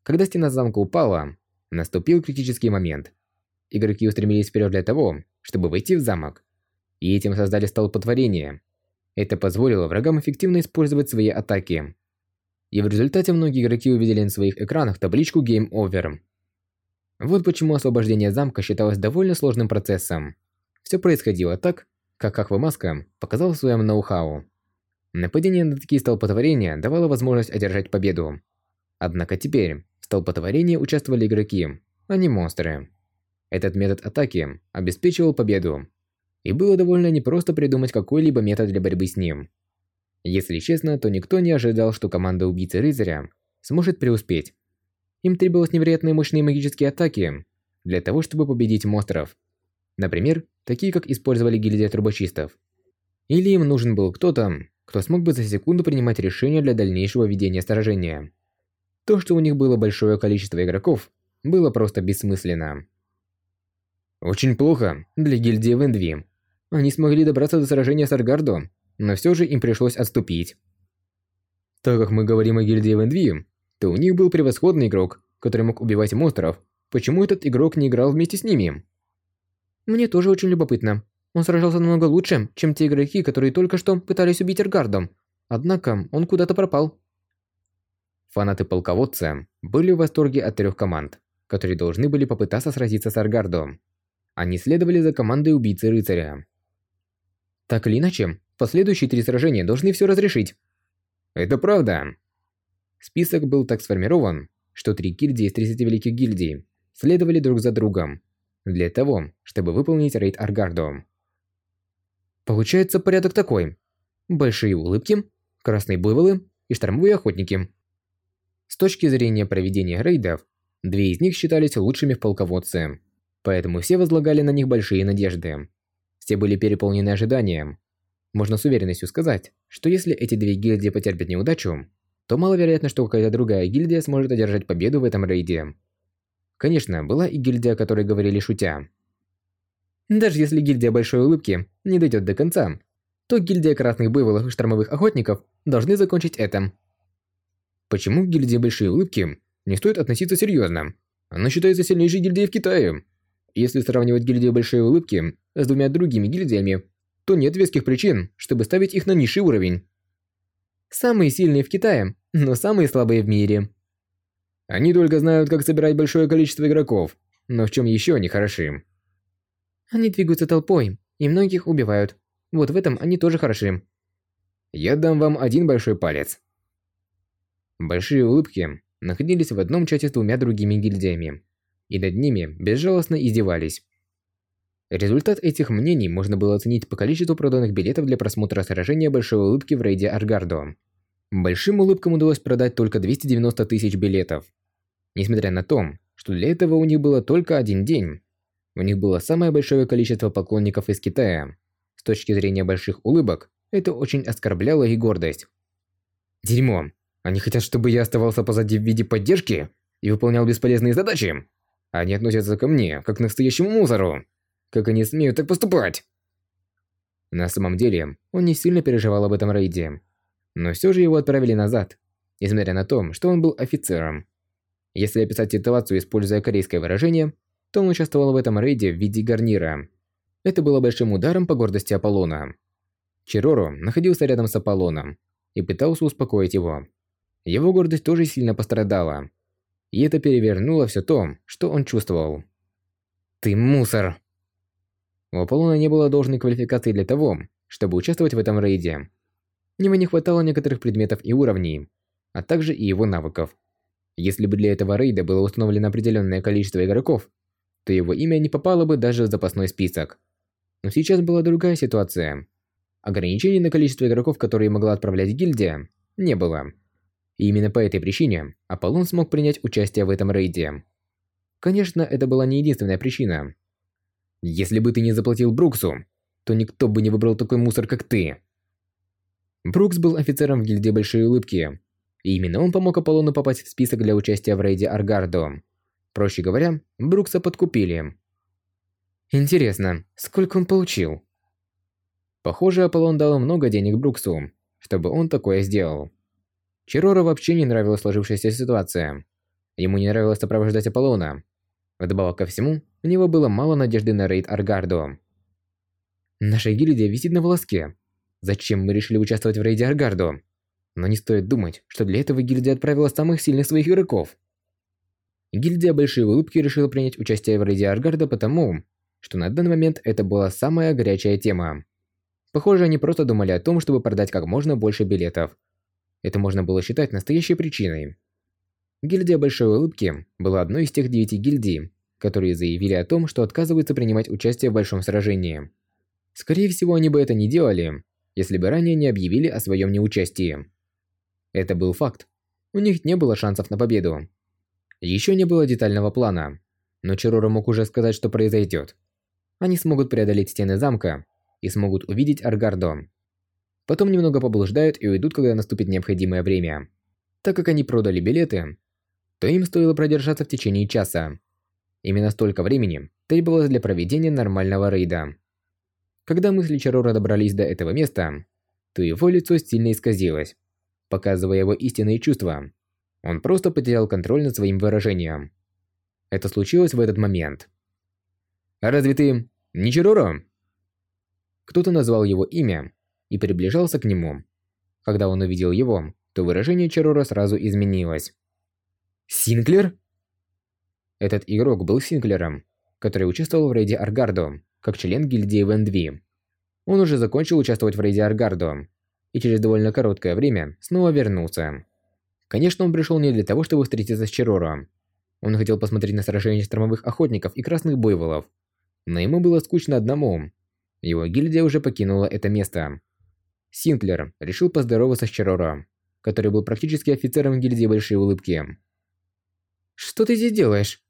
Когда стена замка упала, наступил критический момент. Игроки устремились вперед для того, чтобы войти в замок. И этим создали столпотворение. Это позволило врагам эффективно использовать свои атаки и в результате многие игроки увидели на своих экранах табличку Game Over. Вот почему освобождение замка считалось довольно сложным процессом. Все происходило так, как Аквамаска показал в своем ноу-хау. Нападение на такие столпотворения давало возможность одержать победу. Однако теперь в столпотворении участвовали игроки, а не монстры. Этот метод атаки обеспечивал победу. И было довольно непросто придумать какой-либо метод для борьбы с ним. Если честно, то никто не ожидал, что команда убийцы рыцаря сможет преуспеть. Им требовалось невероятные мощные магические атаки для того, чтобы победить монстров. Например, такие как использовали гильдия трубочистов. Или им нужен был кто-то, кто смог бы за секунду принимать решения для дальнейшего ведения сражения. То, что у них было большое количество игроков, было просто бессмысленно. Очень плохо для гильдии Вендви. Они смогли добраться до сражения с Аргардо но все же им пришлось отступить. Так как мы говорим о гильдии Вендви, то у них был превосходный игрок, который мог убивать монстров, почему этот игрок не играл вместе с ними? Мне тоже очень любопытно. Он сражался намного лучше, чем те игроки, которые только что пытались убить Эргардом. Однако он куда-то пропал. Фанаты полководца были в восторге от трех команд, которые должны были попытаться сразиться с Аргардом. Они следовали за командой убийцы рыцаря. Так или иначе, последующие три сражения должны все разрешить. Это правда. Список был так сформирован, что три гильдии из 30 великих гильдий следовали друг за другом для того, чтобы выполнить рейд Аргарду. Получается порядок такой. Большие улыбки, красные буйволы и штормовые охотники. С точки зрения проведения рейдов, две из них считались лучшими в полководце, поэтому все возлагали на них большие надежды. Все были переполнены ожиданием. Можно с уверенностью сказать, что если эти две гильдии потерпят неудачу, то маловероятно, что какая-то другая гильдия сможет одержать победу в этом рейде. Конечно, была и гильдия, о которой говорили шутя. Даже если гильдия Большой Улыбки не дойдет до конца, то гильдия Красных Буйволов и Штормовых Охотников должны закончить это. Почему к гильдии Большой Улыбки не стоит относиться серьезно? Она считается сильнейшей гильдией в Китае. Если сравнивать гильдию Большой Улыбки с двумя другими гильдиями, то нет веских причин, чтобы ставить их на низший уровень. Самые сильные в Китае, но самые слабые в мире. Они только знают, как собирать большое количество игроков, но в чем еще они хороши? Они двигаются толпой, и многих убивают. Вот в этом они тоже хороши. Я дам вам один большой палец. Большие улыбки находились в одном чате с двумя другими гильдиями, и над ними безжалостно издевались. Результат этих мнений можно было оценить по количеству проданных билетов для просмотра сражения Большой Улыбки в рейде Аргардо. Большим улыбкам удалось продать только 290 тысяч билетов. Несмотря на то, что для этого у них было только один день, у них было самое большое количество поклонников из Китая. С точки зрения больших улыбок, это очень оскорбляло их гордость. Дерьмо. Они хотят, чтобы я оставался позади в виде поддержки и выполнял бесполезные задачи. Они относятся ко мне, как к настоящему мусору. Как они смеют так поступать? На самом деле, он не сильно переживал об этом рейде. Но все же его отправили назад, несмотря на то, что он был офицером. Если описать ситуацию, используя корейское выражение, то он участвовал в этом рейде в виде гарнира. Это было большим ударом по гордости Аполлона. Чирору находился рядом с Аполлоном и пытался успокоить его. Его гордость тоже сильно пострадала. И это перевернуло все то, что он чувствовал. «Ты мусор!» У Аполлона не было должной квалификации для того, чтобы участвовать в этом рейде. У него не хватало некоторых предметов и уровней, а также и его навыков. Если бы для этого рейда было установлено определенное количество игроков, то его имя не попало бы даже в запасной список. Но сейчас была другая ситуация. Ограничений на количество игроков, которые могла отправлять гильдия, не было. И именно по этой причине Аполлон смог принять участие в этом рейде. Конечно, это была не единственная причина. Если бы ты не заплатил Бруксу, то никто бы не выбрал такой мусор, как ты. Брукс был офицером в гильдии Большой Улыбки, и именно он помог Аполлону попасть в список для участия в рейде Аргардо. Проще говоря, Брукса подкупили. Интересно, сколько он получил? Похоже, Аполлон дал много денег Бруксу, чтобы он такое сделал. Чирора вообще не нравилась сложившаяся ситуация. Ему не нравилось сопровождать Аполлона, Вдобавок ко всему, у него было мало надежды на рейд Аргардо. Наша гильдия висит на волоске. Зачем мы решили участвовать в рейде Аргардо? Но не стоит думать, что для этого гильдия отправила самых сильных своих игроков. Гильдия Большие Улыбки решила принять участие в рейде Аргарда потому, что на данный момент это была самая горячая тема. Похоже, они просто думали о том, чтобы продать как можно больше билетов. Это можно было считать настоящей причиной. Гильдия Большой Улыбки была одной из тех девяти гильдий, которые заявили о том, что отказываются принимать участие в большом сражении. Скорее всего, они бы это не делали, если бы ранее не объявили о своем неучастии. Это был факт. У них не было шансов на победу. Еще не было детального плана, но Чирора мог уже сказать, что произойдет. Они смогут преодолеть стены замка и смогут увидеть Аргардо. Потом немного поблуждают и уйдут, когда наступит необходимое время. Так как они продали билеты, то им стоило продержаться в течение часа. Именно столько времени требовалось для проведения нормального рейда. Когда мысли Чарора добрались до этого места, то его лицо сильно исказилось, показывая его истинные чувства. Он просто потерял контроль над своим выражением. Это случилось в этот момент. «А разве ты не Чироро?» Кто-то назвал его имя и приближался к нему. Когда он увидел его, то выражение Чироро сразу изменилось. «Синклер?» Этот игрок был Синклером, который участвовал в рейде Аргардо, как член гильдии Вендви. Он уже закончил участвовать в рейде Аргардо, и через довольно короткое время снова вернулся. Конечно, он пришел не для того, чтобы встретиться с Чироро. Он хотел посмотреть на сражение штормовых охотников и красных буйволов. Но ему было скучно одному. Его гильдия уже покинула это место. Синклер решил поздороваться с Чироро, который был практически офицером гильдии Большие Улыбки. «Что ты здесь делаешь?»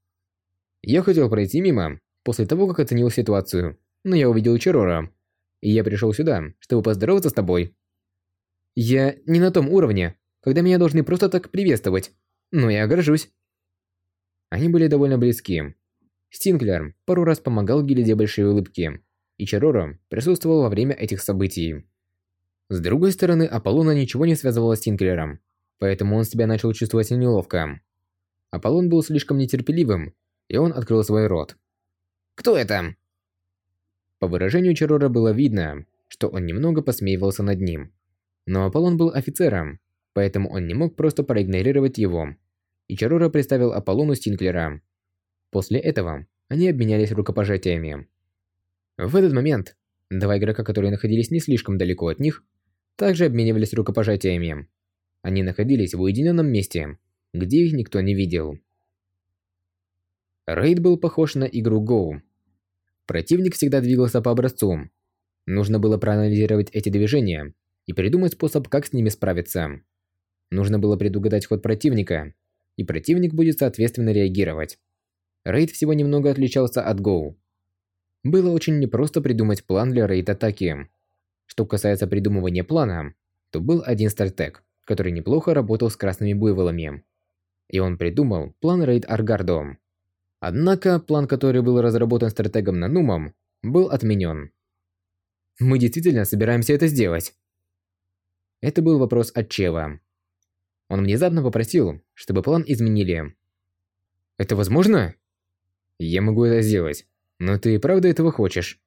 Я хотел пройти мимо, после того, как оценил ситуацию, но я увидел Чироро, и я пришел сюда, чтобы поздороваться с тобой. Я не на том уровне, когда меня должны просто так приветствовать, но я горжусь. Они были довольно близки. Стинклер пару раз помогал гильдии Большие Улыбки, и Чароро присутствовал во время этих событий. С другой стороны, Аполлона ничего не связывало с Стинклером, поэтому он себя начал чувствовать неловко. Аполлон был слишком нетерпеливым, и он открыл свой рот. «Кто это?» По выражению Чарора было видно, что он немного посмеивался над ним. Но Аполлон был офицером, поэтому он не мог просто проигнорировать его. И Чарора представил Аполлону Стинклера. После этого они обменялись рукопожатиями. В этот момент два игрока, которые находились не слишком далеко от них, также обменивались рукопожатиями. Они находились в уединенном месте, где их никто не видел. Рейд был похож на игру Go. Противник всегда двигался по образцу. Нужно было проанализировать эти движения и придумать способ, как с ними справиться. Нужно было предугадать ход противника, и противник будет соответственно реагировать. Рейд всего немного отличался от Go. Было очень непросто придумать план для рейд-атаки. Что касается придумывания плана, то был один стратег, который неплохо работал с красными буйволами. И он придумал план рейд Аргардо. Однако, план, который был разработан стратегом Нанумом, был отменен. Мы действительно собираемся это сделать. Это был вопрос от Чева. Он внезапно попросил, чтобы план изменили. Это возможно? Я могу это сделать, но ты правда этого хочешь?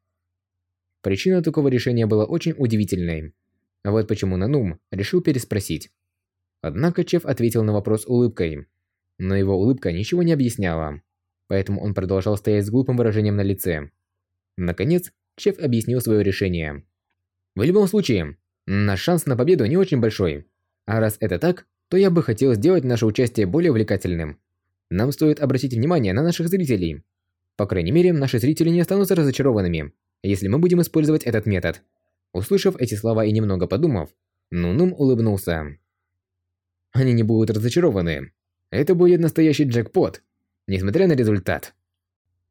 Причина такого решения была очень удивительной. Вот почему Нанум решил переспросить. Однако Чеф ответил на вопрос улыбкой. Но его улыбка ничего не объясняла. Поэтому он продолжал стоять с глупым выражением на лице. Наконец, Чеф объяснил свое решение. В любом случае, Наш шанс на победу не очень большой. А раз это так, то я бы хотел сделать наше участие более увлекательным. Нам стоит обратить внимание на наших зрителей. По крайней мере, наши зрители не останутся разочарованными, если мы будем использовать этот метод. Услышав эти слова и немного подумав, Нунум улыбнулся. Они не будут разочарованы. Это будет настоящий джекпот, несмотря на результат.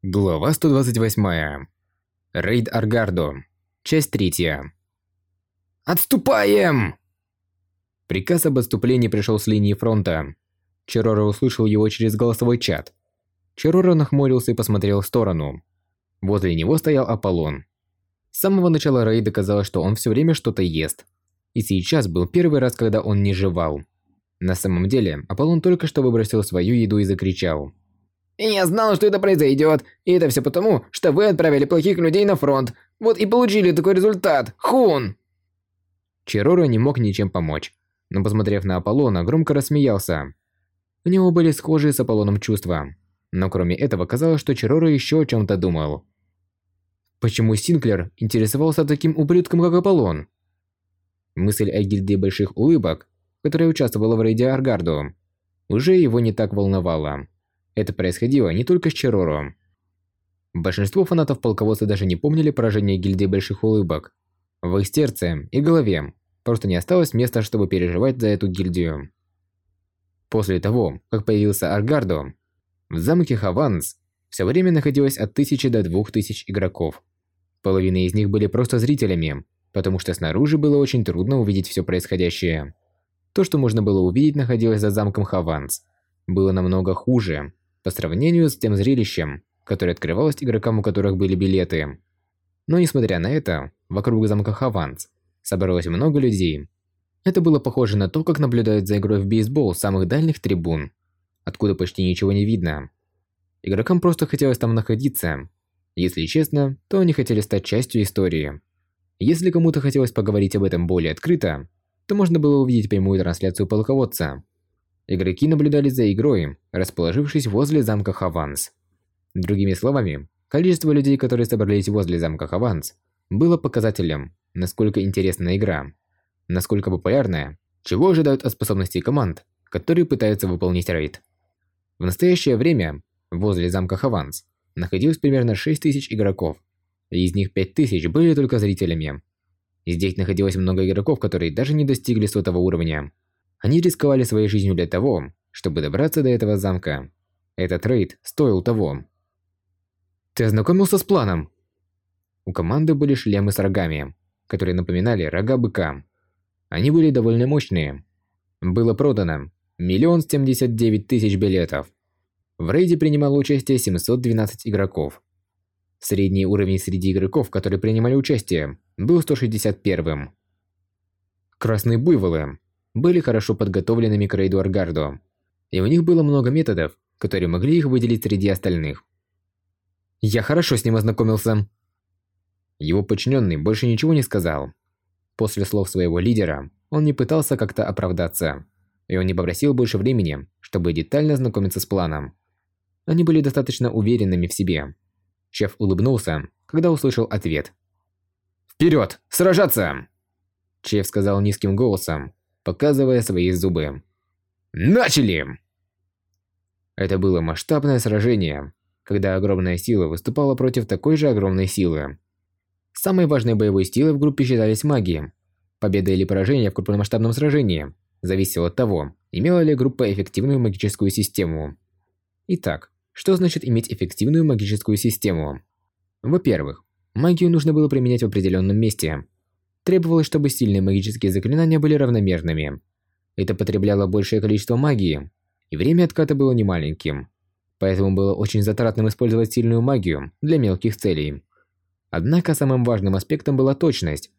Глава 128. Рейд Аргардо. Часть третья. Отступаем!» Приказ об отступлении пришел с линии фронта. Черора услышал его через голосовой чат. Черора нахмурился и посмотрел в сторону. Возле него стоял Аполлон. С самого начала рейда казалось, что он все время что-то ест. И сейчас был первый раз, когда он не жевал. На самом деле, Аполлон только что выбросил свою еду и закричал. «Я знал, что это произойдет, и это все потому, что вы отправили плохих людей на фронт. Вот и получили такой результат, Хун!» Чирора не мог ничем помочь, но посмотрев на Аполлона, громко рассмеялся. У него были схожие с Аполлоном чувства, но кроме этого казалось, что Чирора еще о чем-то думал. Почему Синклер интересовался таким ублюдком, как Аполлон? Мысль о гильдии Больших Улыбок, которая участвовала в рейде Аргарду, уже его не так волновала. Это происходило не только с Чироро. Большинство фанатов полководца даже не помнили поражение гильдии Больших Улыбок, в их сердце и голове просто не осталось места, чтобы переживать за эту гильдию. После того, как появился Аргардо, в замке Хаванс все время находилось от тысячи до двух тысяч игроков. Половина из них были просто зрителями, потому что снаружи было очень трудно увидеть все происходящее. То, что можно было увидеть, находилось за замком Хаванс, было намного хуже по сравнению с тем зрелищем, которое открывалось игрокам, у которых были билеты. Но несмотря на это, вокруг замка Хаванс собралось много людей. Это было похоже на то, как наблюдают за игрой в бейсбол с самых дальних трибун, откуда почти ничего не видно. Игрокам просто хотелось там находиться. Если честно, то они хотели стать частью истории. Если кому-то хотелось поговорить об этом более открыто, то можно было увидеть прямую трансляцию полководца. Игроки наблюдали за игрой, расположившись возле замка Хаванс. Другими словами, количество людей, которые собрались возле замка Хаванс, было показателем, насколько интересна игра, насколько популярная, чего ожидают от способностей команд, которые пытаются выполнить рейд. В настоящее время возле замка Хаванс находилось примерно 6000 игроков, и из них 5000 были только зрителями. Здесь находилось много игроков, которые даже не достигли сотого уровня. Они рисковали своей жизнью для того, чтобы добраться до этого замка. Этот рейд стоил того. Ты ознакомился с планом? У команды были шлемы с рогами, которые напоминали рога быка. Они были довольно мощные. Было продано миллион семьдесят девять тысяч билетов. В рейде принимало участие 712 игроков. Средний уровень среди игроков, которые принимали участие, был 161-м. Красные буйволы были хорошо подготовленными к рейду Аргарду, и у них было много методов, которые могли их выделить среди остальных. Я хорошо с ним ознакомился. Его подчиненный больше ничего не сказал. После слов своего лидера, он не пытался как-то оправдаться, и он не попросил больше времени, чтобы детально ознакомиться с планом. Они были достаточно уверенными в себе, Шеф улыбнулся, когда услышал ответ. «Вперед! Сражаться!» Чеф сказал низким голосом, показывая свои зубы. «Начали!» Это было масштабное сражение, когда огромная сила выступала против такой же огромной силы. Самой важной боевой силой в группе считались маги. Победа или поражение в крупномасштабном сражении зависело от того, имела ли группа эффективную магическую систему. Итак, что значит иметь эффективную магическую систему? Во-первых, магию нужно было применять в определенном месте. Требовалось, чтобы сильные магические заклинания были равномерными. Это потребляло большее количество магии, и время отката было немаленьким. Поэтому было очень затратным использовать сильную магию для мелких целей. Однако самым важным аспектом была точность.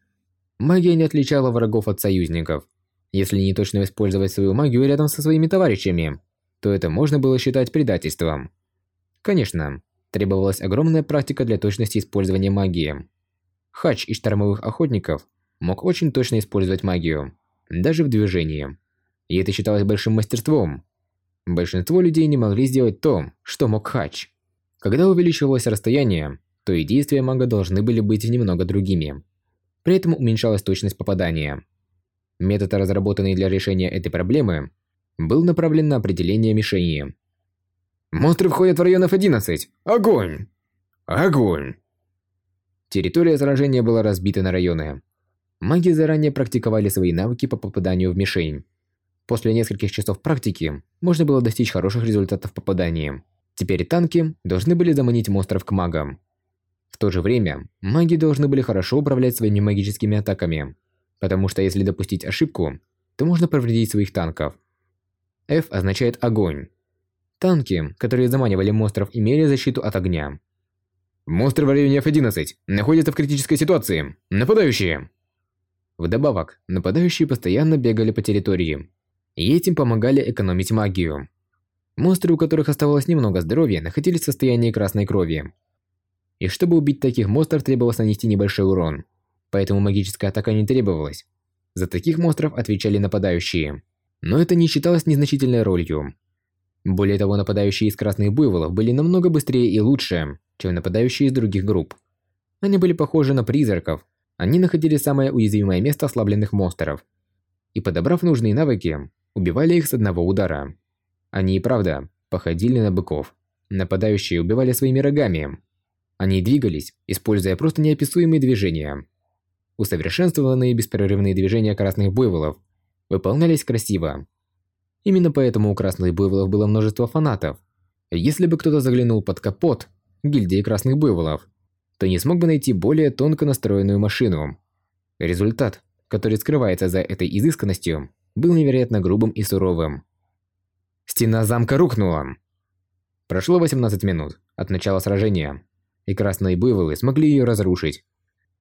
Магия не отличала врагов от союзников. Если не точно использовать свою магию рядом со своими товарищами, то это можно было считать предательством. Конечно, требовалась огромная практика для точности использования магии. Хач из штормовых охотников мог очень точно использовать магию, даже в движении. И это считалось большим мастерством. Большинство людей не могли сделать то, что мог Хач. Когда увеличивалось расстояние, то и действия мага должны были быть немного другими. При этом уменьшалась точность попадания. Метод, разработанный для решения этой проблемы, был направлен на определение мишени. Монстры входят в район F11. Огонь! Огонь! Территория заражения была разбита на районы. Маги заранее практиковали свои навыки по попаданию в мишень. После нескольких часов практики можно было достичь хороших результатов попадания. Теперь танки должны были заманить монстров к магам. В то же время, маги должны были хорошо управлять своими магическими атаками, потому что если допустить ошибку, то можно повредить своих танков. F означает огонь, Танки, которые заманивали монстров, имели защиту от огня. Монстры в районе F11 находятся в критической ситуации. Нападающие! Вдобавок, нападающие постоянно бегали по территории. И этим помогали экономить магию. Монстры, у которых оставалось немного здоровья, находились в состоянии красной крови. И чтобы убить таких монстров, требовалось нанести небольшой урон. Поэтому магическая атака не требовалась. За таких монстров отвечали нападающие. Но это не считалось незначительной ролью. Более того, нападающие из красных буйволов были намного быстрее и лучше, чем нападающие из других групп. Они были похожи на призраков. Они находили самое уязвимое место ослабленных монстров. И подобрав нужные навыки, убивали их с одного удара. Они и правда походили на быков. Нападающие убивали своими рогами. Они двигались, используя просто неописуемые движения. Усовершенствованные беспрерывные движения красных буйволов выполнялись красиво, Именно поэтому у Красных Буйволов было множество фанатов. Если бы кто-то заглянул под капот гильдии Красных Буйволов, то не смог бы найти более тонко настроенную машину. Результат, который скрывается за этой изысканностью, был невероятно грубым и суровым. Стена замка рухнула. Прошло 18 минут от начала сражения, и Красные Буйволы смогли ее разрушить.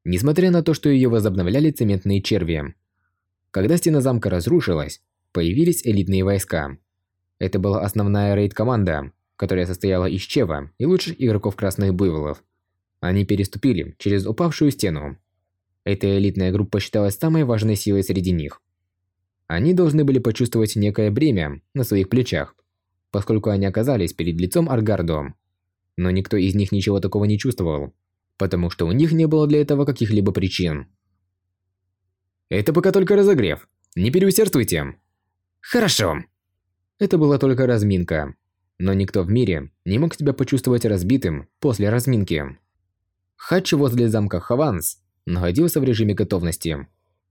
Несмотря на то, что ее возобновляли цементные черви. Когда стена замка разрушилась, появились элитные войска. Это была основная рейд-команда, которая состояла из Чева и лучших игроков красных буйволов. Они переступили через упавшую стену. Эта элитная группа считалась самой важной силой среди них. Они должны были почувствовать некое бремя на своих плечах, поскольку они оказались перед лицом Аргардо. Но никто из них ничего такого не чувствовал, потому что у них не было для этого каких-либо причин. Это пока только разогрев. Не переусердствуйте. Хорошо. Это была только разминка. Но никто в мире не мог себя почувствовать разбитым после разминки. Хатч возле замка Хаванс находился в режиме готовности.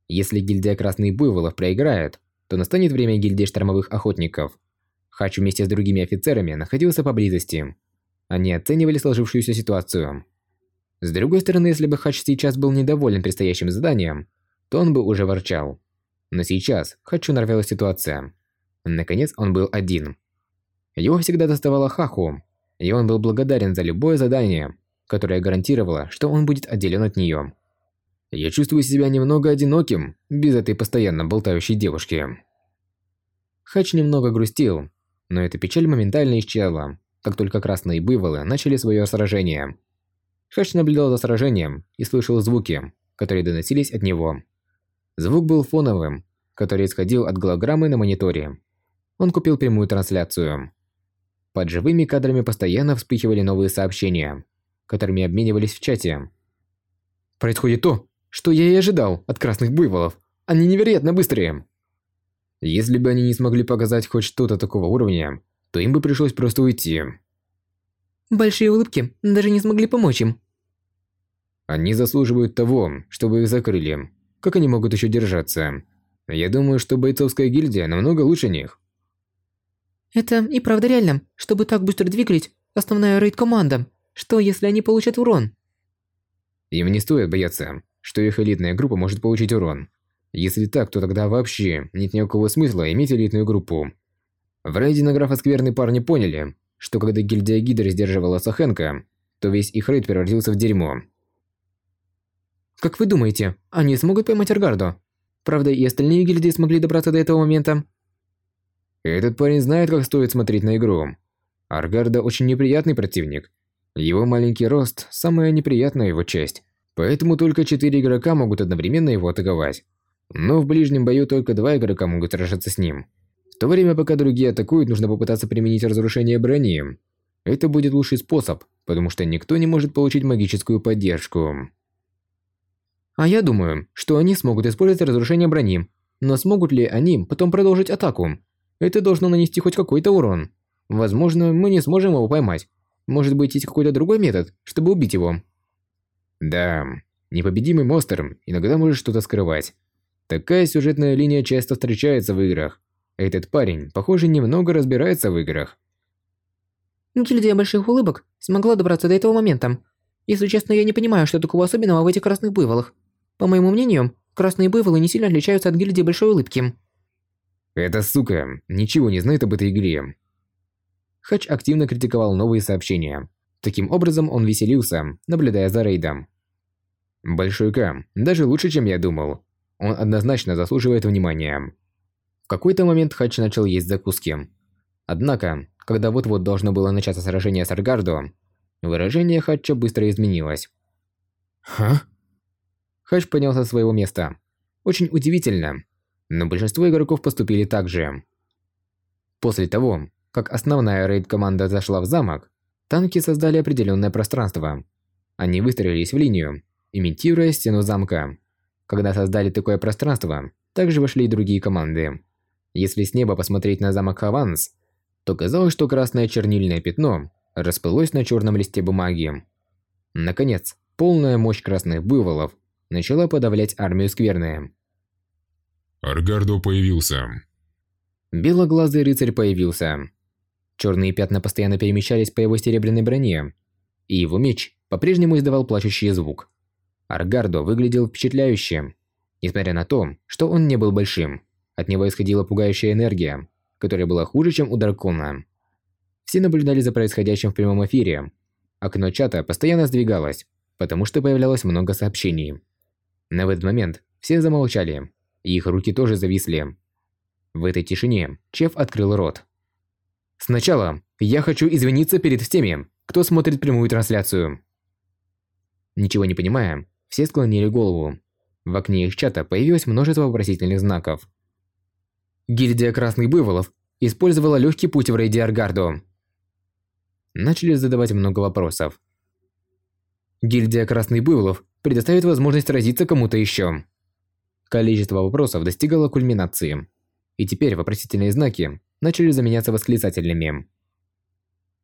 Если гильдия Красных Буйволов проиграет, то настанет время гильдии Штормовых Охотников. Хач вместе с другими офицерами находился поблизости. Они оценивали сложившуюся ситуацию. С другой стороны, если бы Хач сейчас был недоволен предстоящим заданием, то он бы уже ворчал. Но сейчас Хачу нравилась ситуация. Наконец он был один. Его всегда доставала Хаху, и он был благодарен за любое задание, которое гарантировало, что он будет отделен от нее. Я чувствую себя немного одиноким без этой постоянно болтающей девушки. Хач немного грустил, но эта печаль моментально исчезла, как только красные буйволы начали свое сражение. Хач наблюдал за сражением и слышал звуки, которые доносились от него. Звук был фоновым, который исходил от голограммы на мониторе. Он купил прямую трансляцию. Под живыми кадрами постоянно вспыхивали новые сообщения, которыми обменивались в чате. Происходит то, что я и ожидал от красных буйволов. Они невероятно быстрые. Если бы они не смогли показать хоть что-то такого уровня, то им бы пришлось просто уйти. Большие улыбки даже не смогли помочь им. Они заслуживают того, чтобы их закрыли. Как они могут еще держаться? Я думаю, что бойцовская гильдия намного лучше них. Это и правда реально, чтобы так быстро двигались основная рейд-команда. Что, если они получат урон? Им не стоит бояться, что их элитная группа может получить урон. Если так, то тогда вообще нет никакого смысла иметь элитную группу. В рейде на графа Скверны парни поняли, что когда гильдия Гидр сдерживала Сахенко, то весь их рейд превратился в дерьмо. Как вы думаете, они смогут поймать Аргарду? Правда, и остальные гильдии смогли добраться до этого момента? Этот парень знает, как стоит смотреть на игру. Аргарда очень неприятный противник. Его маленький рост – самая неприятная его часть. Поэтому только четыре игрока могут одновременно его атаковать. Но в ближнем бою только два игрока могут сражаться с ним. В то время, пока другие атакуют, нужно попытаться применить разрушение брони. Это будет лучший способ, потому что никто не может получить магическую поддержку. А я думаю, что они смогут использовать разрушение брони. Но смогут ли они потом продолжить атаку? Это должно нанести хоть какой-то урон. Возможно, мы не сможем его поймать. Может быть, есть какой-то другой метод, чтобы убить его. Да, непобедимый монстр иногда может что-то скрывать. Такая сюжетная линия часто встречается в играх. Этот парень, похоже, немного разбирается в играх. Гильдия Больших Улыбок смогла добраться до этого момента. Если честно, я не понимаю, что такого особенного в этих красных буйволах. По моему мнению, красные буйволы не сильно отличаются от гильдии Большой Улыбки. Эта сука ничего не знает об этой игре. Хач активно критиковал новые сообщения. Таким образом, он веселился, наблюдая за рейдом. Большой К даже лучше, чем я думал. Он однозначно заслуживает внимания. В какой-то момент Хач начал есть закуски. Однако, когда вот-вот должно было начаться сражение с Аргардо, выражение Хача быстро изменилось. «Ха?» Хач поднялся с своего места. Очень удивительно, но большинство игроков поступили так же. После того, как основная рейд-команда зашла в замок, танки создали определенное пространство. Они выстроились в линию, имитируя стену замка. Когда создали такое пространство, также вошли и другие команды. Если с неба посмотреть на замок Хаванс, то казалось, что красное чернильное пятно расплылось на черном листе бумаги. Наконец, полная мощь красных буйволов начала подавлять армию Скверны. Аргардо появился. Белоглазый рыцарь появился. Черные пятна постоянно перемещались по его серебряной броне, и его меч по-прежнему издавал плачущий звук. Аргардо выглядел впечатляюще. Несмотря на то, что он не был большим, от него исходила пугающая энергия, которая была хуже, чем у дракона. Все наблюдали за происходящим в прямом эфире. Окно чата постоянно сдвигалось, потому что появлялось много сообщений. На этот момент все замолчали. и их руки тоже зависли. В этой тишине Чеф открыл рот. «Сначала я хочу извиниться перед всеми, кто смотрит прямую трансляцию». Ничего не понимая, все склонили голову. В окне их чата появилось множество вопросительных знаков. Гильдия Красных Буйволов использовала легкий путь в рейде Аргарду. Начали задавать много вопросов. Гильдия Красных Буйволов предоставит возможность сразиться кому-то еще. Количество вопросов достигало кульминации. И теперь вопросительные знаки начали заменяться восклицательными.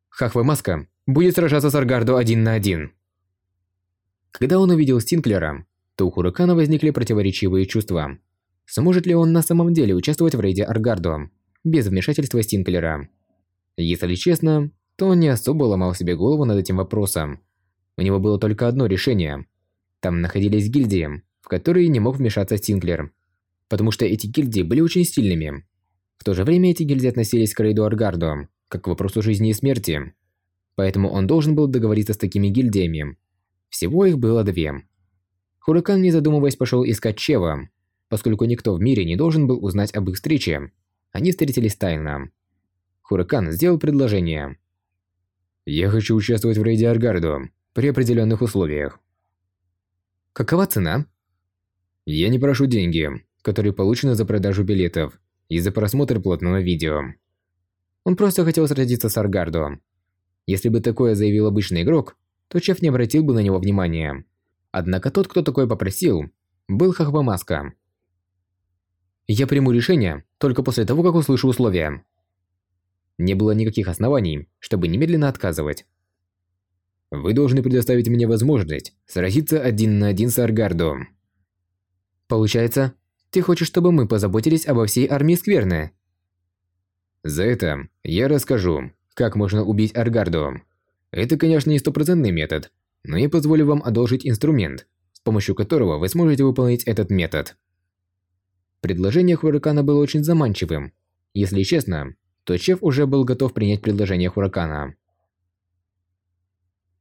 Хахва Маска будет сражаться с Аргардо один на один. Когда он увидел Стинклера, то у Хуракана возникли противоречивые чувства. Сможет ли он на самом деле участвовать в рейде Аргардо, без вмешательства Стинклера? Если честно, то он не особо ломал себе голову над этим вопросом. У него было только одно решение. Там находились гильдии, в которые не мог вмешаться Стинклер, потому что эти гильдии были очень сильными. В то же время эти гильдии относились к рейду Аргардо, как к вопросу жизни и смерти. Поэтому он должен был договориться с такими гильдиями. Всего их было две. Хуракан, не задумываясь, пошел искать Чева. Поскольку никто в мире не должен был узнать об их встрече, они встретились тайно. Хуракан сделал предложение. «Я хочу участвовать в рейде Аргардо при определенных условиях». «Какова цена?» «Я не прошу деньги, которые получены за продажу билетов и за просмотр плотного видео». Он просто хотел сразиться с Аргардо. Если бы такое заявил обычный игрок, то Чеф не обратил бы на него внимания. Однако тот, кто такое попросил, был Хахвамаска. Я приму решение только после того, как услышу условия. Не было никаких оснований, чтобы немедленно отказывать. Вы должны предоставить мне возможность сразиться один на один с Аргардо. Получается, ты хочешь, чтобы мы позаботились обо всей армии Скверны? За это я расскажу, как можно убить Аргардо. Это, конечно, не стопроцентный метод, но я позволю вам одолжить инструмент, с помощью которого вы сможете выполнить этот метод. Предложение Хуракана было очень заманчивым. Если честно, то Чеф уже был готов принять предложение Хуракана.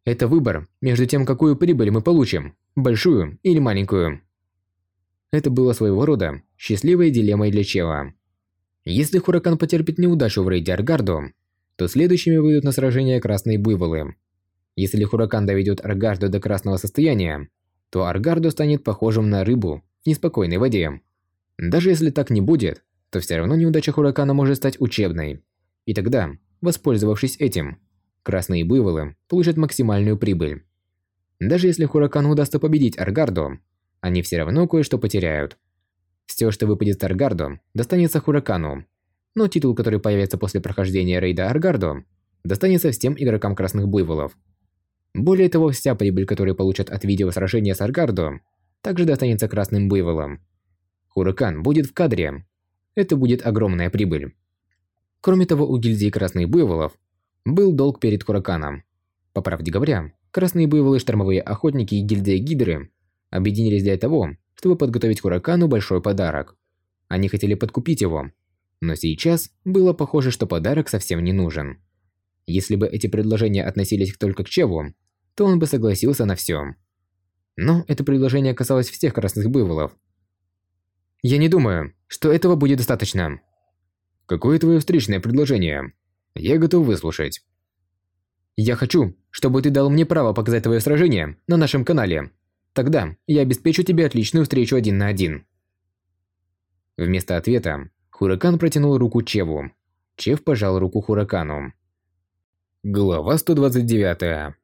Это выбор между тем, какую прибыль мы получим, большую или маленькую. Это было своего рода счастливой дилеммой для Чева. Если Хуракан потерпит неудачу в рейде Аргарду, то следующими выйдут на сражение Красные Буйволы. Если Хуракан доведет Аргарду до красного состояния, то Аргарду станет похожим на рыбу в неспокойной воде. Даже если так не будет, то все равно неудача Хуракана может стать учебной. И тогда, воспользовавшись этим, Красные Буйволы получат максимальную прибыль. Даже если Хуракану удастся победить Аргарду, они все равно кое-что потеряют. Все, что выпадет Аргарду, достанется Хуракану, но титул, который появится после прохождения рейда Аргарду, достанется всем игрокам Красных Буйволов. Более того, вся прибыль, которую получат от видео сражения с Аргарду, также достанется Красным Буйволам. Хуракан будет в кадре. Это будет огромная прибыль. Кроме того, у гильдии Красных Буйволов был долг перед Хураканом. По правде говоря, Красные Буйволы, Штормовые Охотники и гильдия Гидры объединились для того, чтобы подготовить Хуракану большой подарок. Они хотели подкупить его, но сейчас было похоже, что подарок совсем не нужен. Если бы эти предложения относились только к Чеву, то он бы согласился на все. Но это предложение касалось всех красных буйволов. Я не думаю, что этого будет достаточно. Какое твое встречное предложение? Я готов выслушать. Я хочу, чтобы ты дал мне право показать твое сражение на нашем канале. Тогда я обеспечу тебе отличную встречу один на один. Вместо ответа Хуракан протянул руку Чеву. Чев пожал руку Хуракану. Глава 129.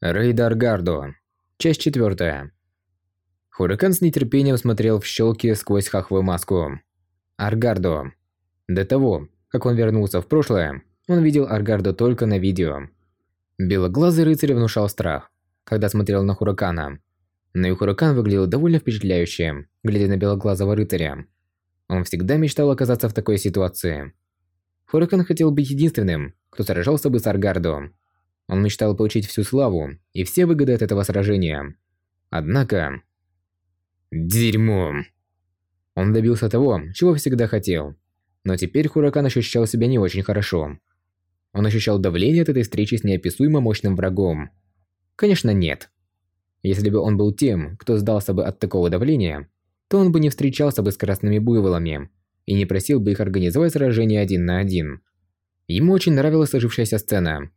Рейдар Гардо. Часть 4. Хуракан с нетерпением смотрел в щелки сквозь хахвую маску. Аргардо. До того, как он вернулся в прошлое, он видел Аргардо только на видео. Белоглазый рыцарь внушал страх, когда смотрел на Хуракана. Но и Хуракан выглядел довольно впечатляюще, глядя на белоглазого рыцаря. Он всегда мечтал оказаться в такой ситуации. Хуракан хотел быть единственным, кто сражался бы с Аргардо. Он мечтал получить всю славу и все выгоды от этого сражения. Однако... Дерьмо. Он добился того, чего всегда хотел. Но теперь Хуракан ощущал себя не очень хорошо. Он ощущал давление от этой встречи с неописуемо мощным врагом. Конечно, нет. Если бы он был тем, кто сдался бы от такого давления, то он бы не встречался бы с красными буйволами и не просил бы их организовать сражение один на один. Ему очень нравилась сложившаяся сцена.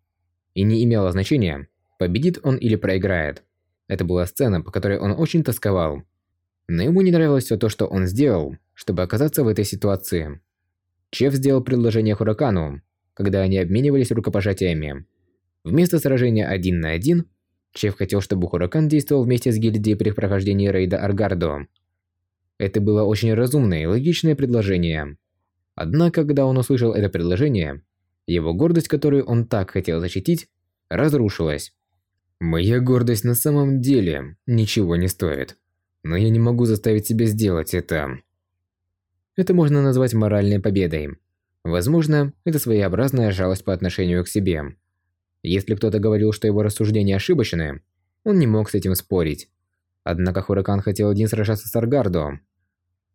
И не имело значения, победит он или проиграет. Это была сцена, по которой он очень тосковал. Но ему не нравилось все то, что он сделал, чтобы оказаться в этой ситуации. Чеф сделал предложение Хуракану, когда они обменивались рукопожатиями. Вместо сражения один на один, Чеф хотел, чтобы Хуракан действовал вместе с гильдией при прохождении рейда Аргардо. Это было очень разумное и логичное предложение. Однако, когда он услышал это предложение, его гордость, которую он так хотел защитить, разрушилась. Моя гордость на самом деле ничего не стоит. Но я не могу заставить себя сделать это. Это можно назвать моральной победой. Возможно, это своеобразная жалость по отношению к себе. Если кто-то говорил, что его рассуждения ошибочны, он не мог с этим спорить. Однако Хуракан хотел один сражаться с Аргардо.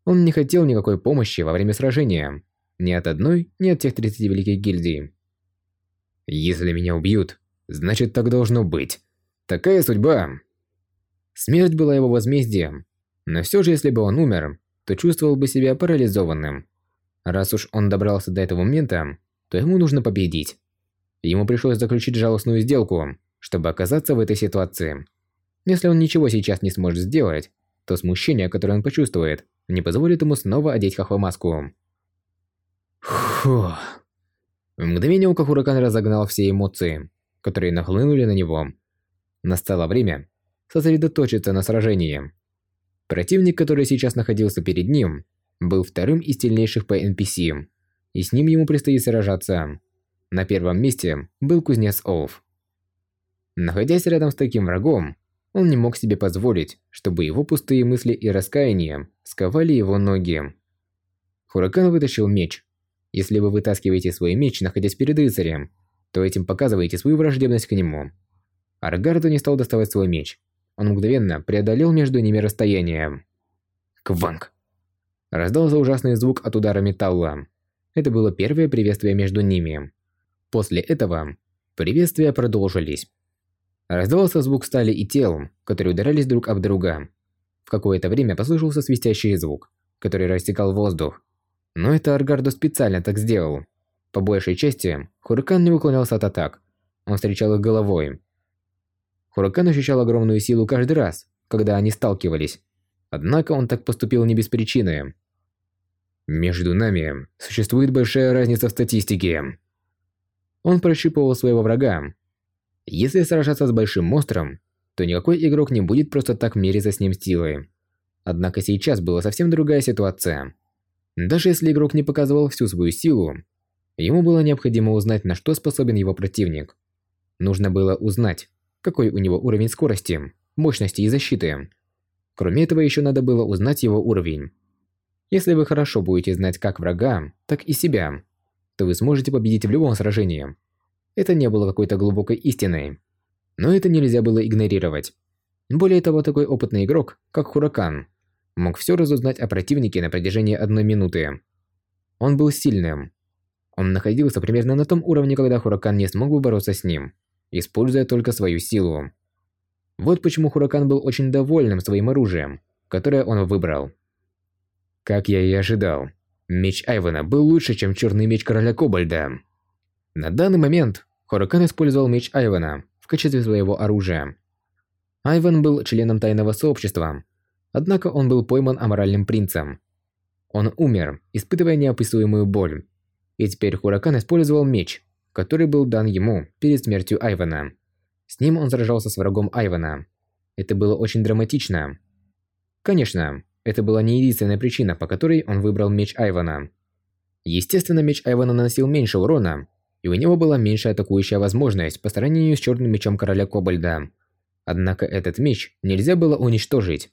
Он не хотел никакой помощи во время сражения. Ни от одной, ни от тех 30 великих гильдий. Если меня убьют, значит так должно быть. Такая судьба. Смерть была его возмездием. Но все же, если бы он умер, то чувствовал бы себя парализованным. Раз уж он добрался до этого момента, то ему нужно победить. Ему пришлось заключить жалостную сделку, чтобы оказаться в этой ситуации. Если он ничего сейчас не сможет сделать, то смущение, которое он почувствует, не позволит ему снова одеть хахвамаску. Фух. В мгновение ока Хуракан разогнал все эмоции, которые нахлынули на него. Настало время сосредоточиться на сражении. Противник, который сейчас находился перед ним, был вторым из сильнейших по NPC, и с ним ему предстоит сражаться. На первом месте был кузнец Олф. Находясь рядом с таким врагом, он не мог себе позволить, чтобы его пустые мысли и раскаяние сковали его ноги. Хуракан вытащил меч. Если вы вытаскиваете свой меч, находясь перед рыцарем, то этим показываете свою враждебность к нему. Аргардо не стал доставать свой меч. Он мгновенно преодолел между ними расстояние. Кванг! Раздался ужасный звук от удара металла. Это было первое приветствие между ними. После этого приветствия продолжились. Раздался звук стали и тел, которые ударялись друг об друга. В какое-то время послышался свистящий звук, который рассекал воздух. Но это Аргардо специально так сделал. По большей части, Хуракан не уклонялся от атак. Он встречал их головой. Хуракан ощущал огромную силу каждый раз, когда они сталкивались. Однако он так поступил не без причины. Между нами существует большая разница в статистике. Он прощупывал своего врага. Если сражаться с большим монстром, то никакой игрок не будет просто так мериться с ним силой. Однако сейчас была совсем другая ситуация. Даже если игрок не показывал всю свою силу, ему было необходимо узнать, на что способен его противник. Нужно было узнать, какой у него уровень скорости, мощности и защиты. Кроме этого, еще надо было узнать его уровень. Если вы хорошо будете знать как врага, так и себя, то вы сможете победить в любом сражении. Это не было какой-то глубокой истиной. Но это нельзя было игнорировать. Более того, такой опытный игрок, как Хуракан, мог все разузнать о противнике на протяжении одной минуты. Он был сильным. Он находился примерно на том уровне, когда Хуракан не смог бы бороться с ним, используя только свою силу. Вот почему Хуракан был очень довольным своим оружием, которое он выбрал. Как я и ожидал, Меч Айвана был лучше, чем черный меч короля Кобальда. На данный момент Хоракан использовал меч Айвана в качестве своего оружия. Айван был членом тайного сообщества, однако он был пойман аморальным принцем. Он умер, испытывая неописуемую боль. И теперь Хуракан использовал меч, который был дан ему перед смертью Айвана. С ним он сражался с врагом Айвана. Это было очень драматично. Конечно, это была не единственная причина, по которой он выбрал меч Айвана. Естественно, меч Айвана наносил меньше урона, и у него была меньшая атакующая возможность по сравнению с черным мечом короля Кобальда. Однако этот меч нельзя было уничтожить.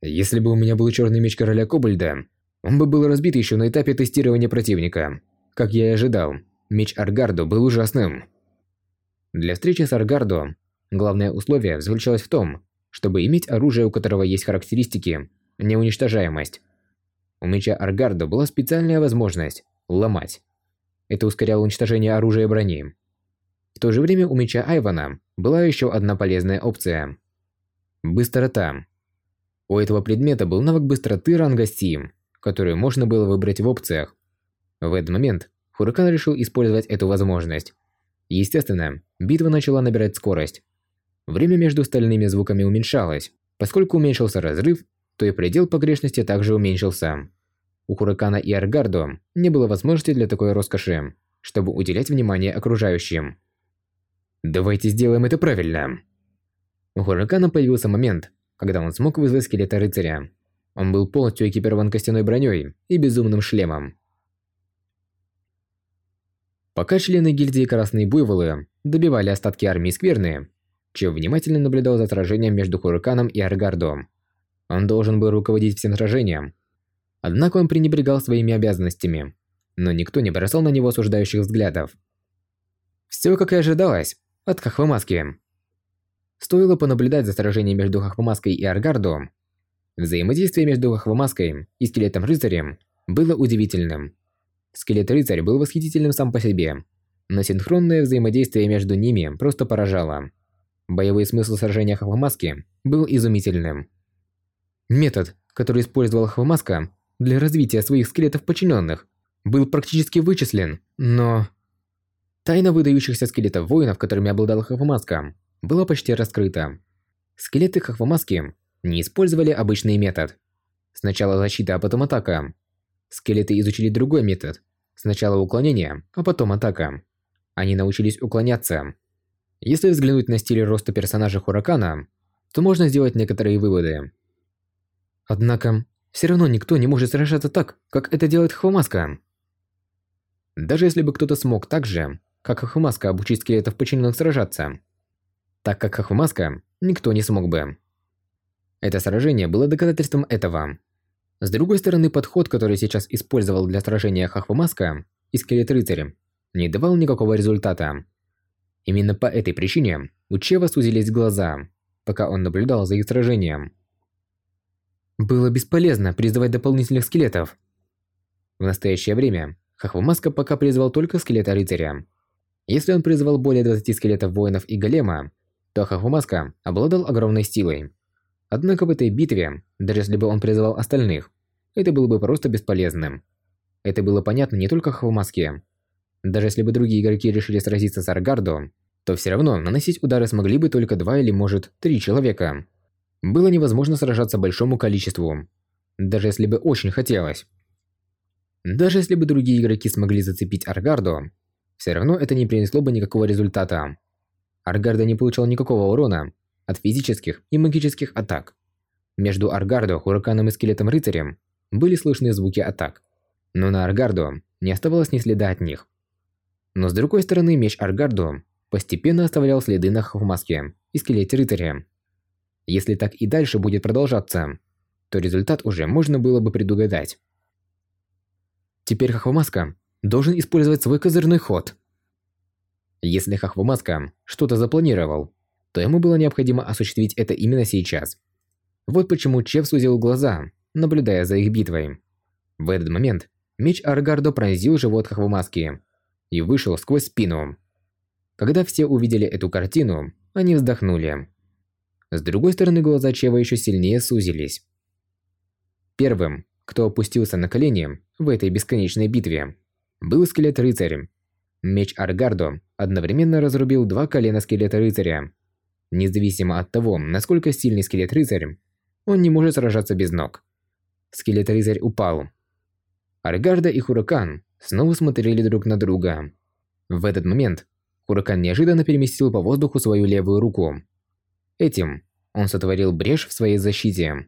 Если бы у меня был черный меч короля Кобальда, он бы был разбит еще на этапе тестирования противника. Как я и ожидал, меч Аргардо был ужасным. Для встречи с Аргардо главное условие заключалось в том, чтобы иметь оружие, у которого есть характеристики неуничтожаемость. У меча Аргарда была специальная возможность ломать. Это ускоряло уничтожение оружия и брони. В то же время у меча Айвана была еще одна полезная опция. Быстрота. У этого предмета был навык быстроты ранга Си, который можно было выбрать в опциях. В этот момент Хуракан решил использовать эту возможность. Естественно, битва начала набирать скорость. Время между стальными звуками уменьшалось. Поскольку уменьшился разрыв, то и предел погрешности также уменьшился. У Хуракана и Аргардо не было возможности для такой роскоши, чтобы уделять внимание окружающим. Давайте сделаем это правильно. У Хуракана появился момент, когда он смог вызвать скелета рыцаря. Он был полностью экипирован костяной броней и безумным шлемом. Пока члены гильдии Красные Буйволы добивали остатки армии Скверны, Чев внимательно наблюдал за сражением между Хураканом и Аргардом. Он должен был руководить всем сражением. Однако он пренебрегал своими обязанностями, но никто не бросал на него осуждающих взглядов. Все как и ожидалось от Хахвамаски. Стоило понаблюдать за сражением между Хахвамаской и Аргардом. Взаимодействие между Хахвамаской и скелетом-рыцарем было удивительным. Скелет-рыцарь был восхитительным сам по себе, но синхронное взаимодействие между ними просто поражало. Боевой смысл сражения Хахвамаски был изумительным. Метод, который использовал Хахвамаска для развития своих скелетов подчиненных, был практически вычислен, но... Тайна выдающихся скелетов воинов, которыми обладал Хахвамаска, была почти раскрыта. Скелеты Хахвамаски не использовали обычный метод. Сначала защита, а потом атака. Скелеты изучили другой метод. Сначала уклонение, а потом атака. Они научились уклоняться. Если взглянуть на стиль роста персонажа Хуракана, то можно сделать некоторые выводы. Однако, все равно никто не может сражаться так, как это делает Хвамаска. Даже если бы кто-то смог так же, как Хахумаска обучить скелетов подчиненных сражаться. Так как Хахумаска, никто не смог бы. Это сражение было доказательством этого. С другой стороны, подход, который сейчас использовал для сражения Хахвамаска и скелет-рыцарь, не давал никакого результата. Именно по этой причине у Чева сузились глаза, пока он наблюдал за их сражением. Было бесполезно призывать дополнительных скелетов. В настоящее время Хахвамаска пока призвал только скелета рыцаря. Если он призвал более 20 скелетов воинов и голема, то Хахвамаска обладал огромной силой. Однако в этой битве, даже если бы он призывал остальных, это было бы просто бесполезным. Это было понятно не только Хахвамаске, даже если бы другие игроки решили сразиться с Аргардо, то все равно наносить удары смогли бы только два или, может, три человека. Было невозможно сражаться большому количеству, даже если бы очень хотелось. Даже если бы другие игроки смогли зацепить Аргардо, все равно это не принесло бы никакого результата. Аргардо не получал никакого урона от физических и магических атак. Между Аргардо, Хураканом и Скелетом-рыцарем были слышны звуки атак, но на Аргардо не оставалось ни следа от них. Но с другой стороны, меч Аргардо постепенно оставлял следы на Хохмаске и скелете рыцаря. Если так и дальше будет продолжаться, то результат уже можно было бы предугадать. Теперь Хохвамаска должен использовать свой козырный ход. Если Хохвамаска что-то запланировал, то ему было необходимо осуществить это именно сейчас. Вот почему Чев сузил глаза, наблюдая за их битвой. В этот момент меч Аргардо пронзил живот Хохвамаски и вышел сквозь спину. Когда все увидели эту картину, они вздохнули. С другой стороны, глаза Чева еще сильнее сузились. Первым, кто опустился на колени в этой бесконечной битве, был скелет-рыцарь. Меч Аргардо одновременно разрубил два колена скелета-рыцаря. Независимо от того, насколько сильный скелет-рыцарь, он не может сражаться без ног. Скелет-рыцарь упал. Аргарда и Хуракан снова смотрели друг на друга. В этот момент Хуракан неожиданно переместил по воздуху свою левую руку. Этим он сотворил брешь в своей защите.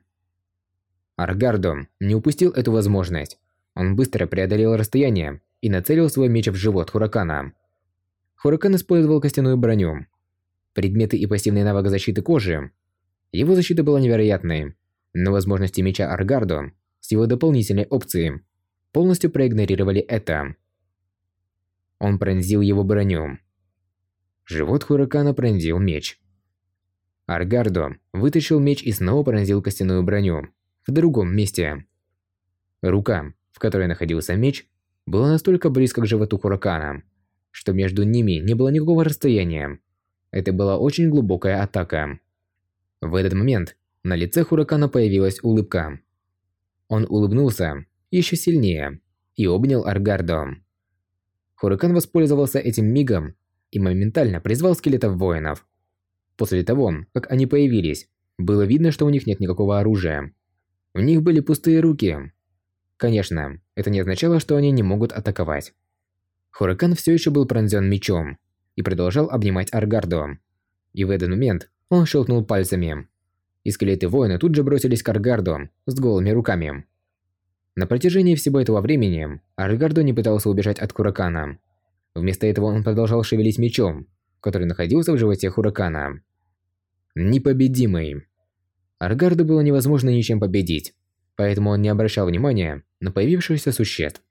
Аргардо не упустил эту возможность. Он быстро преодолел расстояние и нацелил свой меч в живот Хуракана. Хуракан использовал костяную броню. Предметы и пассивный навык защиты кожи. Его защита была невероятной, но возможности меча Аргардо с его дополнительной опцией полностью проигнорировали это. Он пронзил его броню. Живот Хуракана пронзил меч. Аргардо вытащил меч и снова пронзил костяную броню в другом месте. Рука, в которой находился меч, была настолько близко к животу Хуракана, что между ними не было никакого расстояния. Это была очень глубокая атака. В этот момент На лице Хуракана появилась улыбка. Он улыбнулся еще сильнее и обнял Аргардо. Хуракан воспользовался этим мигом и моментально призвал скелетов воинов. После того, как они появились, было видно, что у них нет никакого оружия. У них были пустые руки. Конечно, это не означало, что они не могут атаковать. Хуракан все еще был пронзен мечом и продолжал обнимать Аргардо. И в этот момент он щелкнул пальцами. И скелеты воина тут же бросились к Аргарду с голыми руками. На протяжении всего этого времени Аргардо не пытался убежать от Хуракана. Вместо этого он продолжал шевелить мечом, который находился в животе Хуракана. Непобедимый. Аргарду было невозможно ничем победить, поэтому он не обращал внимания на появившихся существ,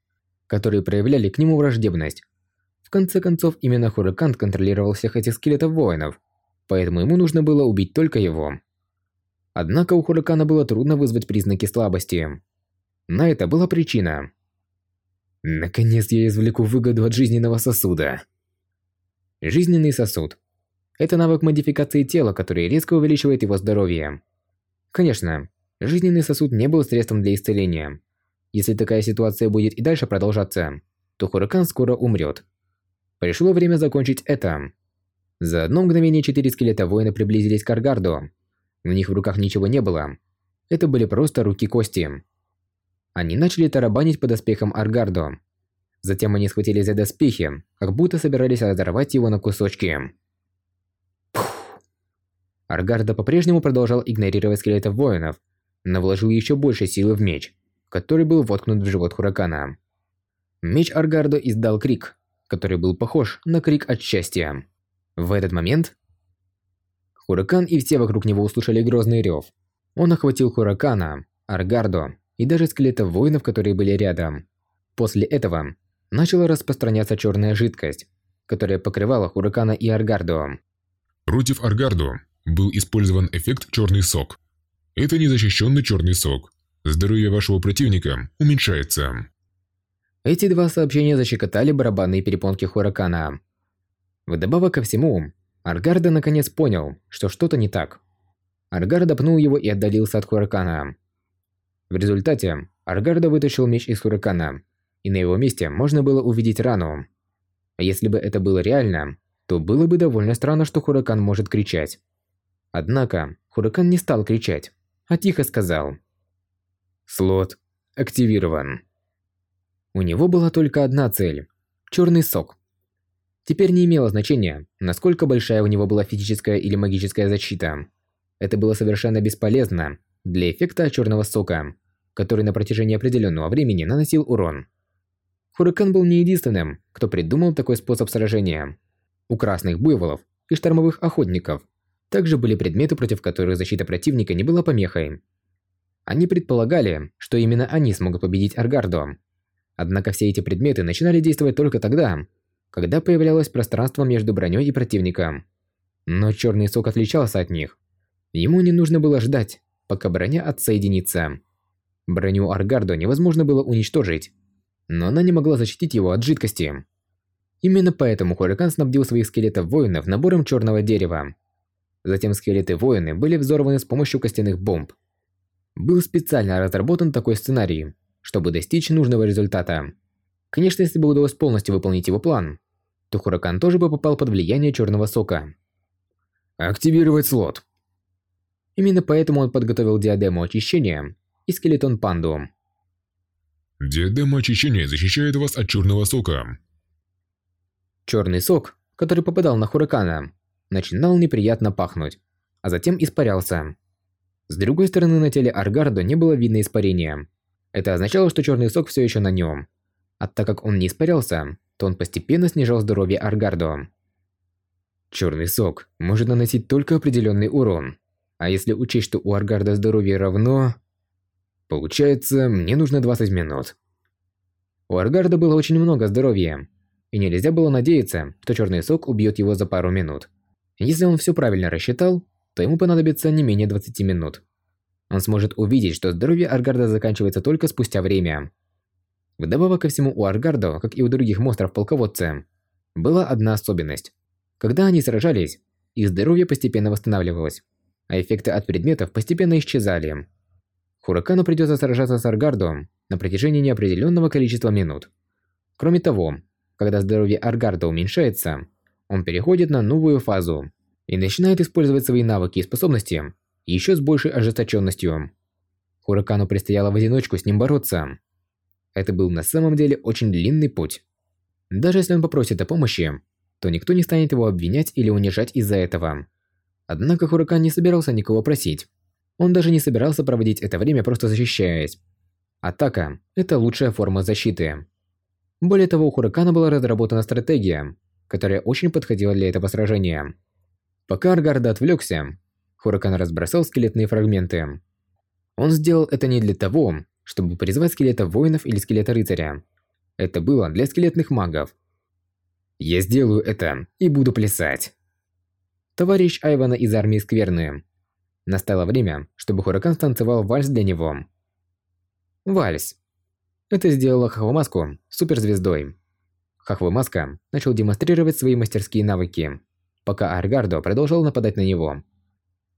которые проявляли к нему враждебность. В конце концов, именно Хуракан контролировал всех этих скелетов воинов, поэтому ему нужно было убить только его. Однако у Хуракана было трудно вызвать признаки слабости. На это была причина. Наконец я извлеку выгоду от жизненного сосуда. Жизненный сосуд. Это навык модификации тела, который резко увеличивает его здоровье. Конечно, жизненный сосуд не был средством для исцеления. Если такая ситуация будет и дальше продолжаться, то Хуракан скоро умрет. Пришло время закончить это. За одно мгновение четыре скелета воина приблизились к Аргарду. У них в руках ничего не было. Это были просто руки-кости. Они начали тарабанить по доспехам Аргарду. Затем они схватились за доспехи, как будто собирались разорвать его на кусочки. Пух. Аргардо по-прежнему продолжал игнорировать скелетов воинов, но вложил еще больше силы в меч, который был воткнут в живот Хуракана. Меч Аргардо издал крик, который был похож на крик от счастья. В этот момент Хуракан и все вокруг него услышали грозный рев. Он охватил Хуракана, Аргардо и даже скелетов воинов, которые были рядом. После этого начала распространяться черная жидкость, которая покрывала Хуракана и Аргардо. Против Аргардо был использован эффект «Черный сок». Это незащищенный черный сок. Здоровье вашего противника уменьшается. Эти два сообщения защекотали барабанные перепонки Хуракана. Вдобавок ко всему, Аргардо наконец понял, что что-то не так. Аргардо пнул его и отдалился от Хуракана. В результате Аргардо вытащил меч из Хуракана, и на его месте можно было увидеть рану. Если бы это было реально, то было бы довольно странно, что Хуракан может кричать. Однако, Хуракан не стал кричать, а тихо сказал. «Слот активирован». У него была только одна цель – черный сок. Теперь не имело значения, насколько большая у него была физическая или магическая защита. Это было совершенно бесполезно для эффекта черного сока, который на протяжении определенного времени наносил урон. Хуракан был не единственным, кто придумал такой способ сражения. У красных буйволов и штормовых охотников также были предметы, против которых защита противника не была помехой. Они предполагали, что именно они смогут победить Аргардо. Однако все эти предметы начинали действовать только тогда, когда появлялось пространство между броней и противником. Но черный сок отличался от них. Ему не нужно было ждать, пока броня отсоединится. Броню Аргардо невозможно было уничтожить, но она не могла защитить его от жидкости. Именно поэтому Хуракан снабдил своих скелетов-воинов набором черного дерева. Затем скелеты-воины были взорваны с помощью костяных бомб. Был специально разработан такой сценарий, чтобы достичь нужного результата. Конечно, если бы удалось полностью выполнить его план, то Хуракан тоже бы попал под влияние черного сока. Активировать слот. Именно поэтому он подготовил диадему очищения и скелетон панду. Диадема очищения защищает вас от черного сока. Черный сок, который попадал на Хуракана, начинал неприятно пахнуть, а затем испарялся. С другой стороны, на теле Аргардо не было видно испарения. Это означало, что черный сок все еще на нем. А так как он не испарялся, то он постепенно снижал здоровье Аргардо. Черный сок может наносить только определенный урон. А если учесть, что у Аргарда здоровье равно... Получается, мне нужно 20 минут. У Аргарда было очень много здоровья, и нельзя было надеяться, что черный сок убьет его за пару минут. Если он все правильно рассчитал, то ему понадобится не менее 20 минут. Он сможет увидеть, что здоровье Аргарда заканчивается только спустя время. Вдобавок ко всему у Аргарда, как и у других монстров-полководца, была одна особенность. Когда они сражались, их здоровье постепенно восстанавливалось. а эффекты от предметов постепенно исчезали. Хуракану придется сражаться с Аргардо на протяжении неопределенного количества минут. Кроме того, когда здоровье Аргарда уменьшается, он переходит на новую фазу и начинает использовать свои навыки и способности еще с большей ожесточенностью. Хуракану предстояло в одиночку с ним бороться. Это был на самом деле очень длинный путь. Даже если он попросит о помощи, то никто не станет его обвинять или унижать из-за этого. Однако Хуракан не собирался никого просить. Он даже не собирался проводить это время просто защищаясь. Атака – это лучшая форма защиты. Более того, у Хуракана была разработана стратегия, которая очень подходила для этого сражения. Пока Аргарда отвлекся, Хуракан разбросал скелетные фрагменты. Он сделал это не для того, чтобы призвать скелета воинов или скелета рыцаря. Это было для скелетных магов. Я сделаю это и буду плясать. Товарищ Айвана из армии Скверны. Настало время, чтобы Хуракан станцевал вальс для него. Вальс. Это сделала Хахвамаску суперзвездой. Хахвамаска начал демонстрировать свои мастерские навыки, пока Аргардо продолжал нападать на него.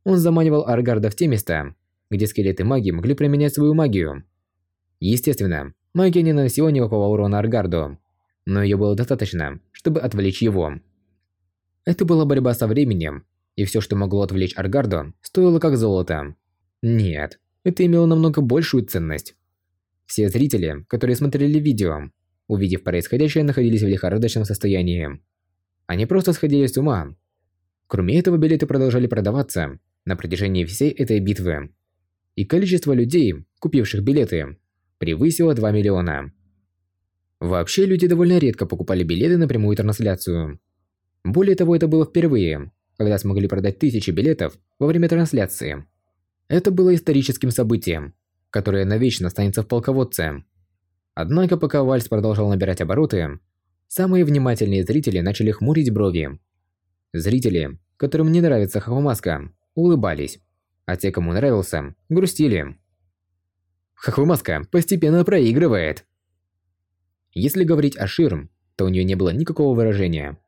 Он заманивал Аргарда в те места, где скелеты маги могли применять свою магию. Естественно, магия не наносила никакого урона Аргарду, но ее было достаточно, чтобы отвлечь его. Это была борьба со временем, и все, что могло отвлечь Аргарду, стоило как золото. Нет, это имело намного большую ценность. Все зрители, которые смотрели видео, увидев происходящее, находились в лихорадочном состоянии. Они просто сходили с ума. Кроме этого, билеты продолжали продаваться на протяжении всей этой битвы. И количество людей, купивших билеты, превысило 2 миллиона. Вообще, люди довольно редко покупали билеты на прямую трансляцию. Более того, это было впервые, когда смогли продать тысячи билетов во время трансляции. Это было историческим событием, которое навечно останется в полководце. Однако, пока вальс продолжал набирать обороты, самые внимательные зрители начали хмурить брови. Зрители, которым не нравится Хахвамаска, улыбались, а те, кому нравился, грустили. Хахвамаска постепенно проигрывает. Если говорить о Ширм, то у нее не было никакого выражения.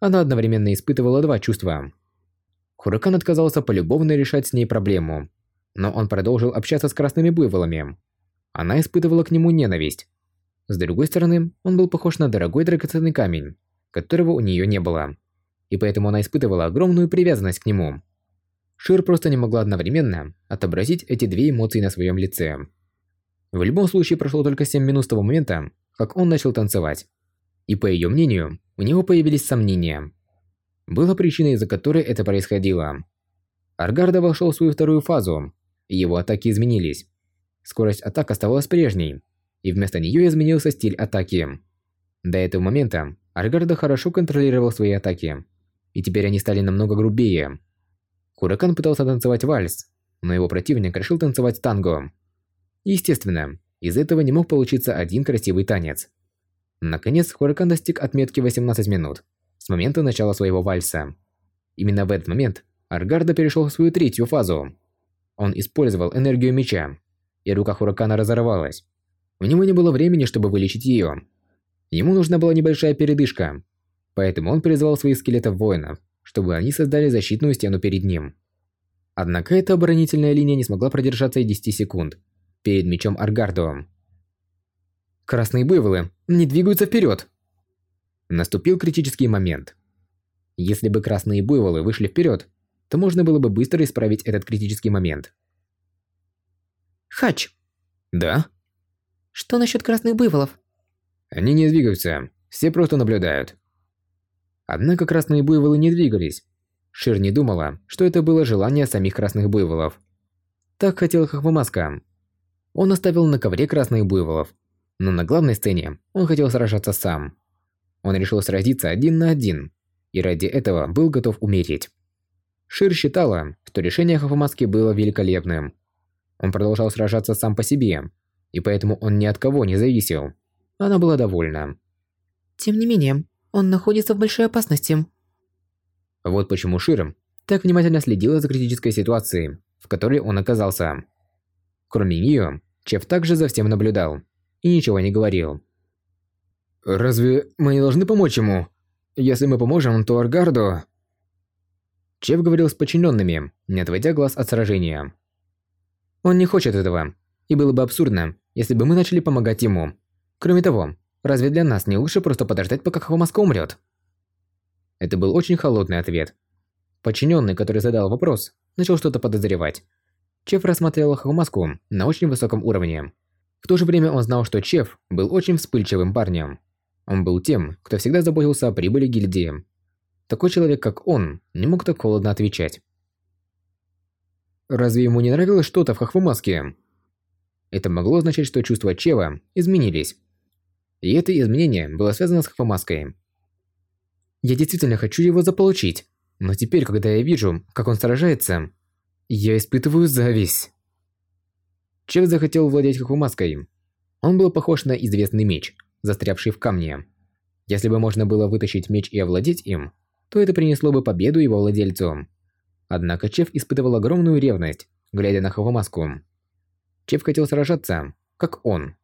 Она одновременно испытывала два чувства. Хуракан отказался полюбовно решать с ней проблему, но он продолжил общаться с красными буйволами. Она испытывала к нему ненависть. С другой стороны, он был похож на дорогой драгоценный камень, которого у нее не было. И поэтому она испытывала огромную привязанность к нему. Шир просто не могла одновременно отобразить эти две эмоции на своем лице. В любом случае прошло только 7 минут с того момента, как он начал танцевать. И по ее мнению, у него появились сомнения. Была причина, из-за которой это происходило. Аргарда вошел в свою вторую фазу, и его атаки изменились. Скорость атак оставалась прежней, и вместо нее изменился стиль атаки. До этого момента Аргарда хорошо контролировал свои атаки, и теперь они стали намного грубее. Куракан пытался танцевать вальс, но его противник решил танцевать танго. Естественно, из этого не мог получиться один красивый танец. Наконец, Хуракан достиг отметки 18 минут с момента начала своего вальса. Именно в этот момент Аргарда перешел в свою третью фазу. Он использовал энергию меча, и рука Хуракана разорвалась. У него не было времени, чтобы вылечить ее. Ему нужна была небольшая передышка, поэтому он призвал своих скелетов воинов, чтобы они создали защитную стену перед ним. Однако эта оборонительная линия не смогла продержаться и 10 секунд перед мечом Аргардо. Красные буйволы не двигаются вперед. Наступил критический момент. Если бы красные буйволы вышли вперед, то можно было бы быстро исправить этот критический момент. Хач. Да? Что насчет красных буйволов? Они не двигаются, все просто наблюдают. Однако красные буйволы не двигались. Шир не думала, что это было желание самих красных буйволов. Так хотел Хахвамаска. Он оставил на ковре красных буйволов, но на главной сцене он хотел сражаться сам. Он решил сразиться один на один, и ради этого был готов умереть. Шир считала, что решение Хафамаски было великолепным. Он продолжал сражаться сам по себе, и поэтому он ни от кого не зависел. Она была довольна. Тем не менее, он находится в большой опасности. Вот почему Шир так внимательно следила за критической ситуацией, в которой он оказался. Кроме нее, Чеф также за всем наблюдал и ничего не говорил. «Разве мы не должны помочь ему? Если мы поможем, то Аргарду...» Чеф говорил с подчиненными, не отводя глаз от сражения. Он не хочет этого, и было бы абсурдно, если бы мы начали помогать ему. Кроме того, разве для нас не лучше просто подождать, пока Хвамаска умрет? Это был очень холодный ответ. Подчиненный, который задал вопрос, начал что-то подозревать. Чеф рассмотрел Хвамаску на очень высоком уровне. В то же время он знал, что Чеф был очень вспыльчивым парнем. Он был тем, кто всегда заботился о прибыли гильдии. Такой человек, как он, не мог так холодно отвечать. Разве ему не нравилось что-то в Хохвамаске? Это могло означать, что чувства Чева изменились. И это изменение было связано с Хохвамаской. Я действительно хочу его заполучить, но теперь, когда я вижу, как он сражается, я испытываю зависть. Чев захотел владеть Хохвамаской. Он был похож на известный меч, застрявший в камне. Если бы можно было вытащить меч и овладеть им, то это принесло бы победу его владельцу. Однако Чеф испытывал огромную ревность, глядя на Хавамаску. Чеф хотел сражаться, как он.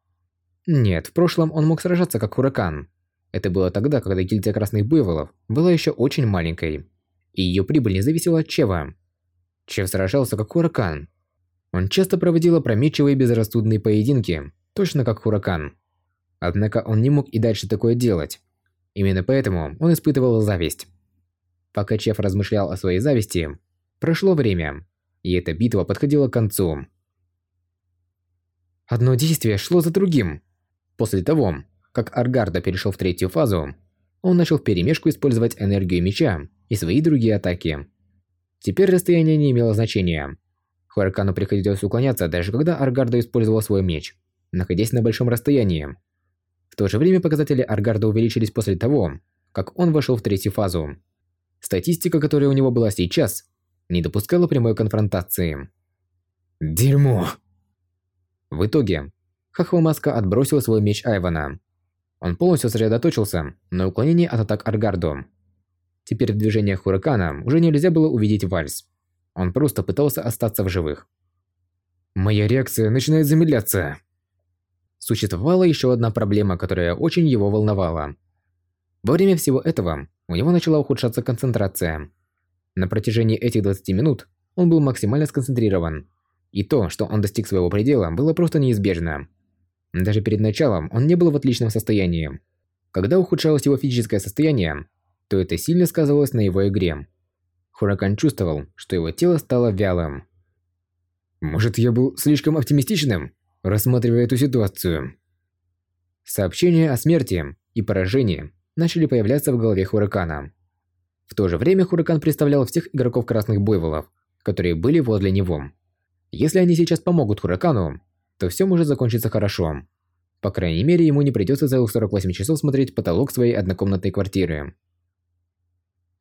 Нет, в прошлом он мог сражаться как Хуракан. Это было тогда, когда гильдия Красных Буйволов была еще очень маленькой, и ее прибыль не зависела от Чева. Чев сражался как Хуракан. Он часто проводил опрометчивые безрассудные поединки, точно как Хуракан. Однако он не мог и дальше такое делать. Именно поэтому он испытывал зависть. Пока Чеф размышлял о своей зависти, прошло время, и эта битва подходила к концу. Одно действие шло за другим. После того, как Аргарда перешел в третью фазу, он начал вперемешку использовать энергию меча и свои другие атаки. Теперь расстояние не имело значения. Хуаркану приходилось уклоняться, даже когда Аргарда использовал свой меч, находясь на большом расстоянии. В то же время показатели Аргарда увеличились после того, как он вошел в третью фазу. Статистика, которая у него была сейчас, не допускала прямой конфронтации. Дерьмо. В итоге, Хахвамаска отбросил свой меч Айвана. Он полностью сосредоточился на уклонении от атак Аргарду. Теперь в движениях Хуракана уже нельзя было увидеть вальс. Он просто пытался остаться в живых. Моя реакция начинает замедляться. Существовала еще одна проблема, которая очень его волновала. Во время всего этого у него начала ухудшаться концентрация. На протяжении этих 20 минут он был максимально сконцентрирован. И то, что он достиг своего предела, было просто неизбежно. Даже перед началом он не был в отличном состоянии. Когда ухудшалось его физическое состояние, то это сильно сказывалось на его игре. Хуракан чувствовал, что его тело стало вялым. Может, я был слишком оптимистичным, рассматривая эту ситуацию? Сообщения о смерти и поражении начали появляться в голове Хуракана. В то же время Хуракан представлял всех игроков Красных Буйволов, которые были возле него. Если они сейчас помогут Хуракану, то все может закончиться хорошо. По крайней мере, ему не придется целых 48 часов смотреть потолок своей однокомнатной квартиры.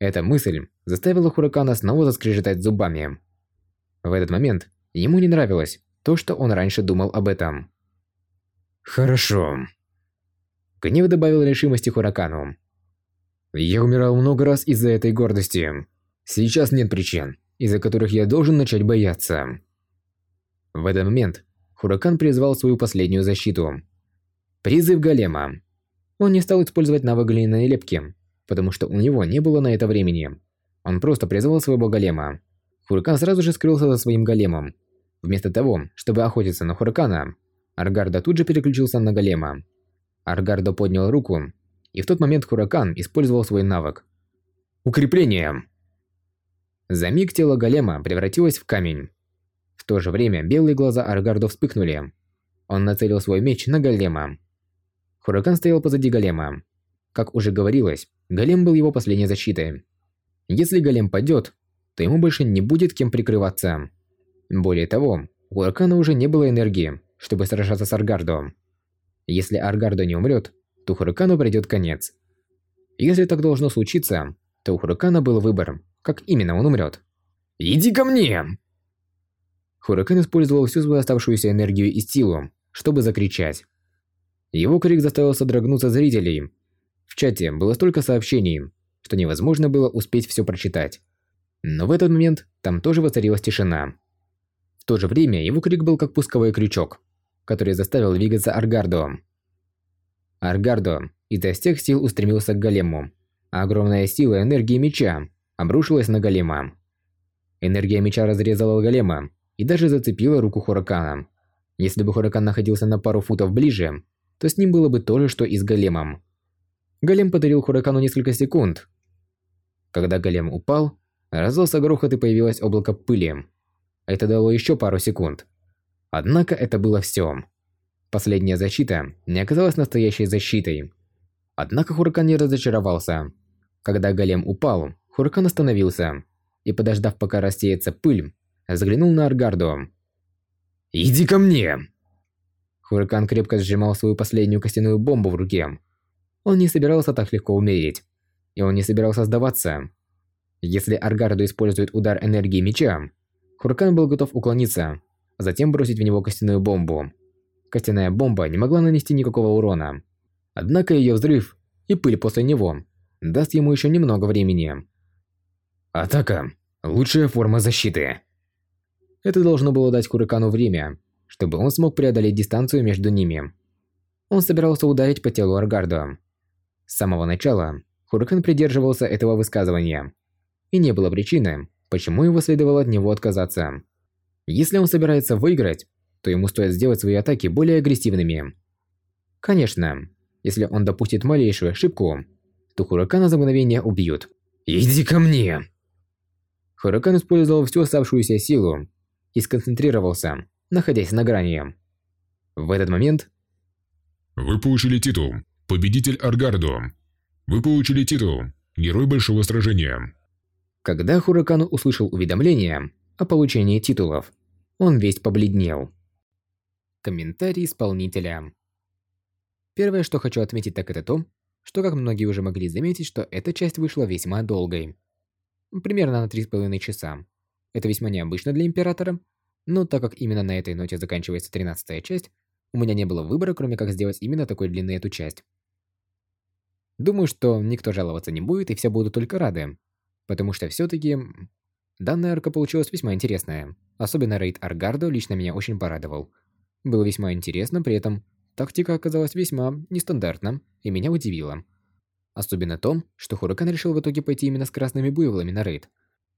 Эта мысль заставила Хуракана снова заскрежетать зубами. В этот момент ему не нравилось то, что он раньше думал об этом. «Хорошо», Гнев добавил решимости Хуракану. Я умирал много раз из-за этой гордости. Сейчас нет причин, из-за которых я должен начать бояться. В этот момент Хуракан призвал свою последнюю защиту. Призыв Голема. Он не стал использовать навык глиняной лепки, потому что у него не было на это времени. Он просто призвал своего Голема. Хуракан сразу же скрылся за своим Големом. Вместо того, чтобы охотиться на Хуракана, Аргарда тут же переключился на Голема. Аргардо поднял руку, и в тот момент Хуракан использовал свой навык. Укрепление! За миг тело голема превратилось в камень. В то же время белые глаза Аргардо вспыхнули. Он нацелил свой меч на голема. Хуракан стоял позади голема. Как уже говорилось, голем был его последней защитой. Если голем падет, то ему больше не будет кем прикрываться. Более того, у Хуракана уже не было энергии, чтобы сражаться с Аргардо. Если Аргардо не умрет, то Хуракану придет конец. Если так должно случиться, то у Хуракана был выбор, как именно он умрет. «Иди ко мне!» Хуракан использовал всю свою оставшуюся энергию и силу, чтобы закричать. Его крик заставил содрогнуться зрителей. В чате было столько сообщений, что невозможно было успеть все прочитать. Но в этот момент там тоже воцарилась тишина. В то же время его крик был как пусковой крючок который заставил двигаться Аргардо. Аргардо изо всех сил устремился к голему, а огромная сила энергии меча обрушилась на голема. Энергия меча разрезала голема и даже зацепила руку Хуракана. Если бы Хуракан находился на пару футов ближе, то с ним было бы то же, что и с големом. Голем подарил Хуракану несколько секунд. Когда голем упал, раздался грохот и появилось облако пыли. Это дало еще пару секунд. Однако это было все. Последняя защита не оказалась настоящей защитой. Однако Хуракан не разочаровался. Когда голем упал, Хуракан остановился и, подождав пока рассеется пыль, заглянул на Аргарду. «Иди ко мне!» Хуракан крепко сжимал свою последнюю костяную бомбу в руке. Он не собирался так легко умереть. И он не собирался сдаваться. Если Аргарду использует удар энергии меча, Хуракан был готов уклониться, а затем бросить в него костяную бомбу. Костяная бомба не могла нанести никакого урона. Однако ее взрыв и пыль после него даст ему еще немного времени. Атака – лучшая форма защиты. Это должно было дать Хуракану время, чтобы он смог преодолеть дистанцию между ними. Он собирался ударить по телу Аргарда. С самого начала Хуракан придерживался этого высказывания. И не было причины, почему его следовало от него отказаться. Если он собирается выиграть, то ему стоит сделать свои атаки более агрессивными. Конечно, если он допустит малейшую ошибку, то Хуракана за мгновение убьют. «Иди ко мне!» Хуракан использовал всю оставшуюся силу и сконцентрировался, находясь на грани. В этот момент... Вы получили титул «Победитель Аргардо». Вы получили титул «Герой Большого Сражения». Когда Хуракан услышал уведомление о получении титулов, он весь побледнел. Комментарий исполнителя. Первое, что хочу отметить, так это то, что, как многие уже могли заметить, что эта часть вышла весьма долгой. Примерно на 3,5 часа. Это весьма необычно для Императора, но так как именно на этой ноте заканчивается 13 часть, у меня не было выбора, кроме как сделать именно такой длины эту часть. Думаю, что никто жаловаться не будет и все будут только рады, потому что все-таки данная арка получилась весьма интересная. Особенно рейд Аргардо лично меня очень порадовал. Было весьма интересно, при этом Тактика оказалась весьма нестандартна и меня удивила. Особенно то, что Хуракан решил в итоге пойти именно с красными буйволами на рейд.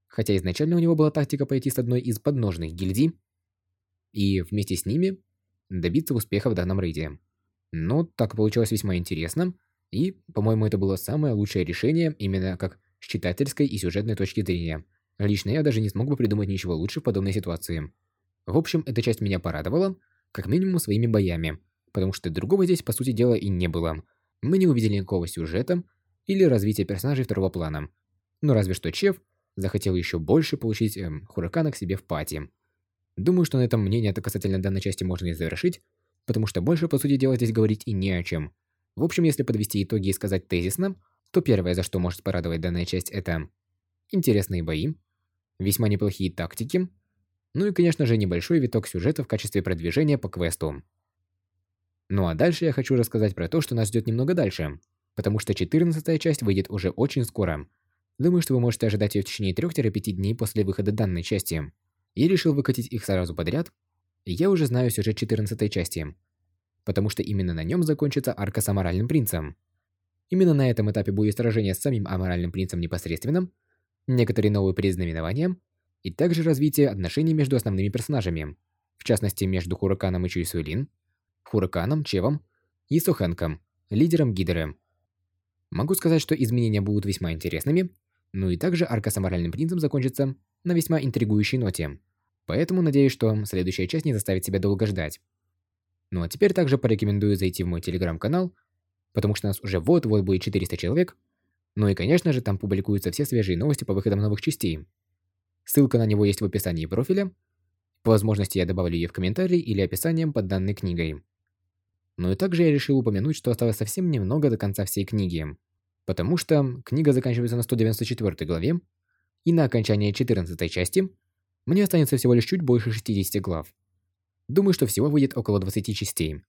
Хотя изначально у него была тактика пойти с одной из подножных гильдий и вместе с ними добиться успеха в данном рейде. Но так получилось весьма интересно, и, по-моему, это было самое лучшее решение именно как с читательской и сюжетной точки зрения. Лично я даже не смог бы придумать ничего лучше в подобной ситуации. В общем, эта часть меня порадовала, как минимум своими боями, потому что другого здесь, по сути дела, и не было. Мы не увидели никакого сюжета или развития персонажей второго плана. Ну разве что Чеф захотел еще больше получить эм, Хуракана к себе в пати. Думаю, что на этом мнение касательно данной части можно и завершить, потому что больше, по сути дела, здесь говорить и не о чем. В общем, если подвести итоги и сказать тезисно, то первое, за что может порадовать данная часть, это интересные бои, весьма неплохие тактики, ну и, конечно же, небольшой виток сюжета в качестве продвижения по квесту. Ну а дальше я хочу рассказать про то, что нас ждет немного дальше, потому что 14 часть выйдет уже очень скоро. Думаю, что вы можете ожидать ее в течение 3-5 дней после выхода данной части. Я решил выкатить их сразу подряд, и я уже знаю сюжет 14 части, потому что именно на нем закончится арка с Аморальным Принцем. Именно на этом этапе будет сражение с самим Аморальным Принцем непосредственным, некоторые новые предзнаменования, и также развитие отношений между основными персонажами, в частности между Хураканом и Чуйсуэлин, Хураканом, Чевом и Сухенком, лидером Гидры. Могу сказать, что изменения будут весьма интересными, ну и также арка с аморальным принцем закончится на весьма интригующей ноте. Поэтому надеюсь, что следующая часть не заставит себя долго ждать. Ну а теперь также порекомендую зайти в мой телеграм-канал, потому что нас уже вот-вот будет 400 человек. Ну и конечно же там публикуются все свежие новости по выходам новых частей. Ссылка на него есть в описании профиля. По возможности я добавлю ее в комментарии или описанием под данной книгой. Но и также я решил упомянуть, что осталось совсем немного до конца всей книги. Потому что книга заканчивается на 194 главе, и на окончание 14 части мне останется всего лишь чуть больше 60 глав. Думаю, что всего выйдет около 20 частей.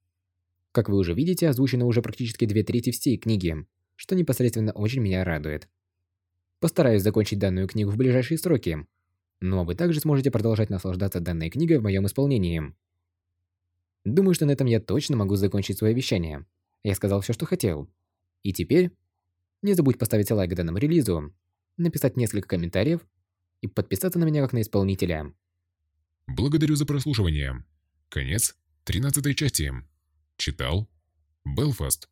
Как вы уже видите, озвучено уже практически две трети всей книги, что непосредственно очень меня радует. Постараюсь закончить данную книгу в ближайшие сроки, но вы также сможете продолжать наслаждаться данной книгой в моем исполнении. Думаю, что на этом я точно могу закончить свое вещание. Я сказал все, что хотел. И теперь... Не забудь поставить лайк данному релизу, написать несколько комментариев, и подписаться на меня как на исполнителя. Благодарю за прослушивание. Конец 13 части. Читал Белфаст.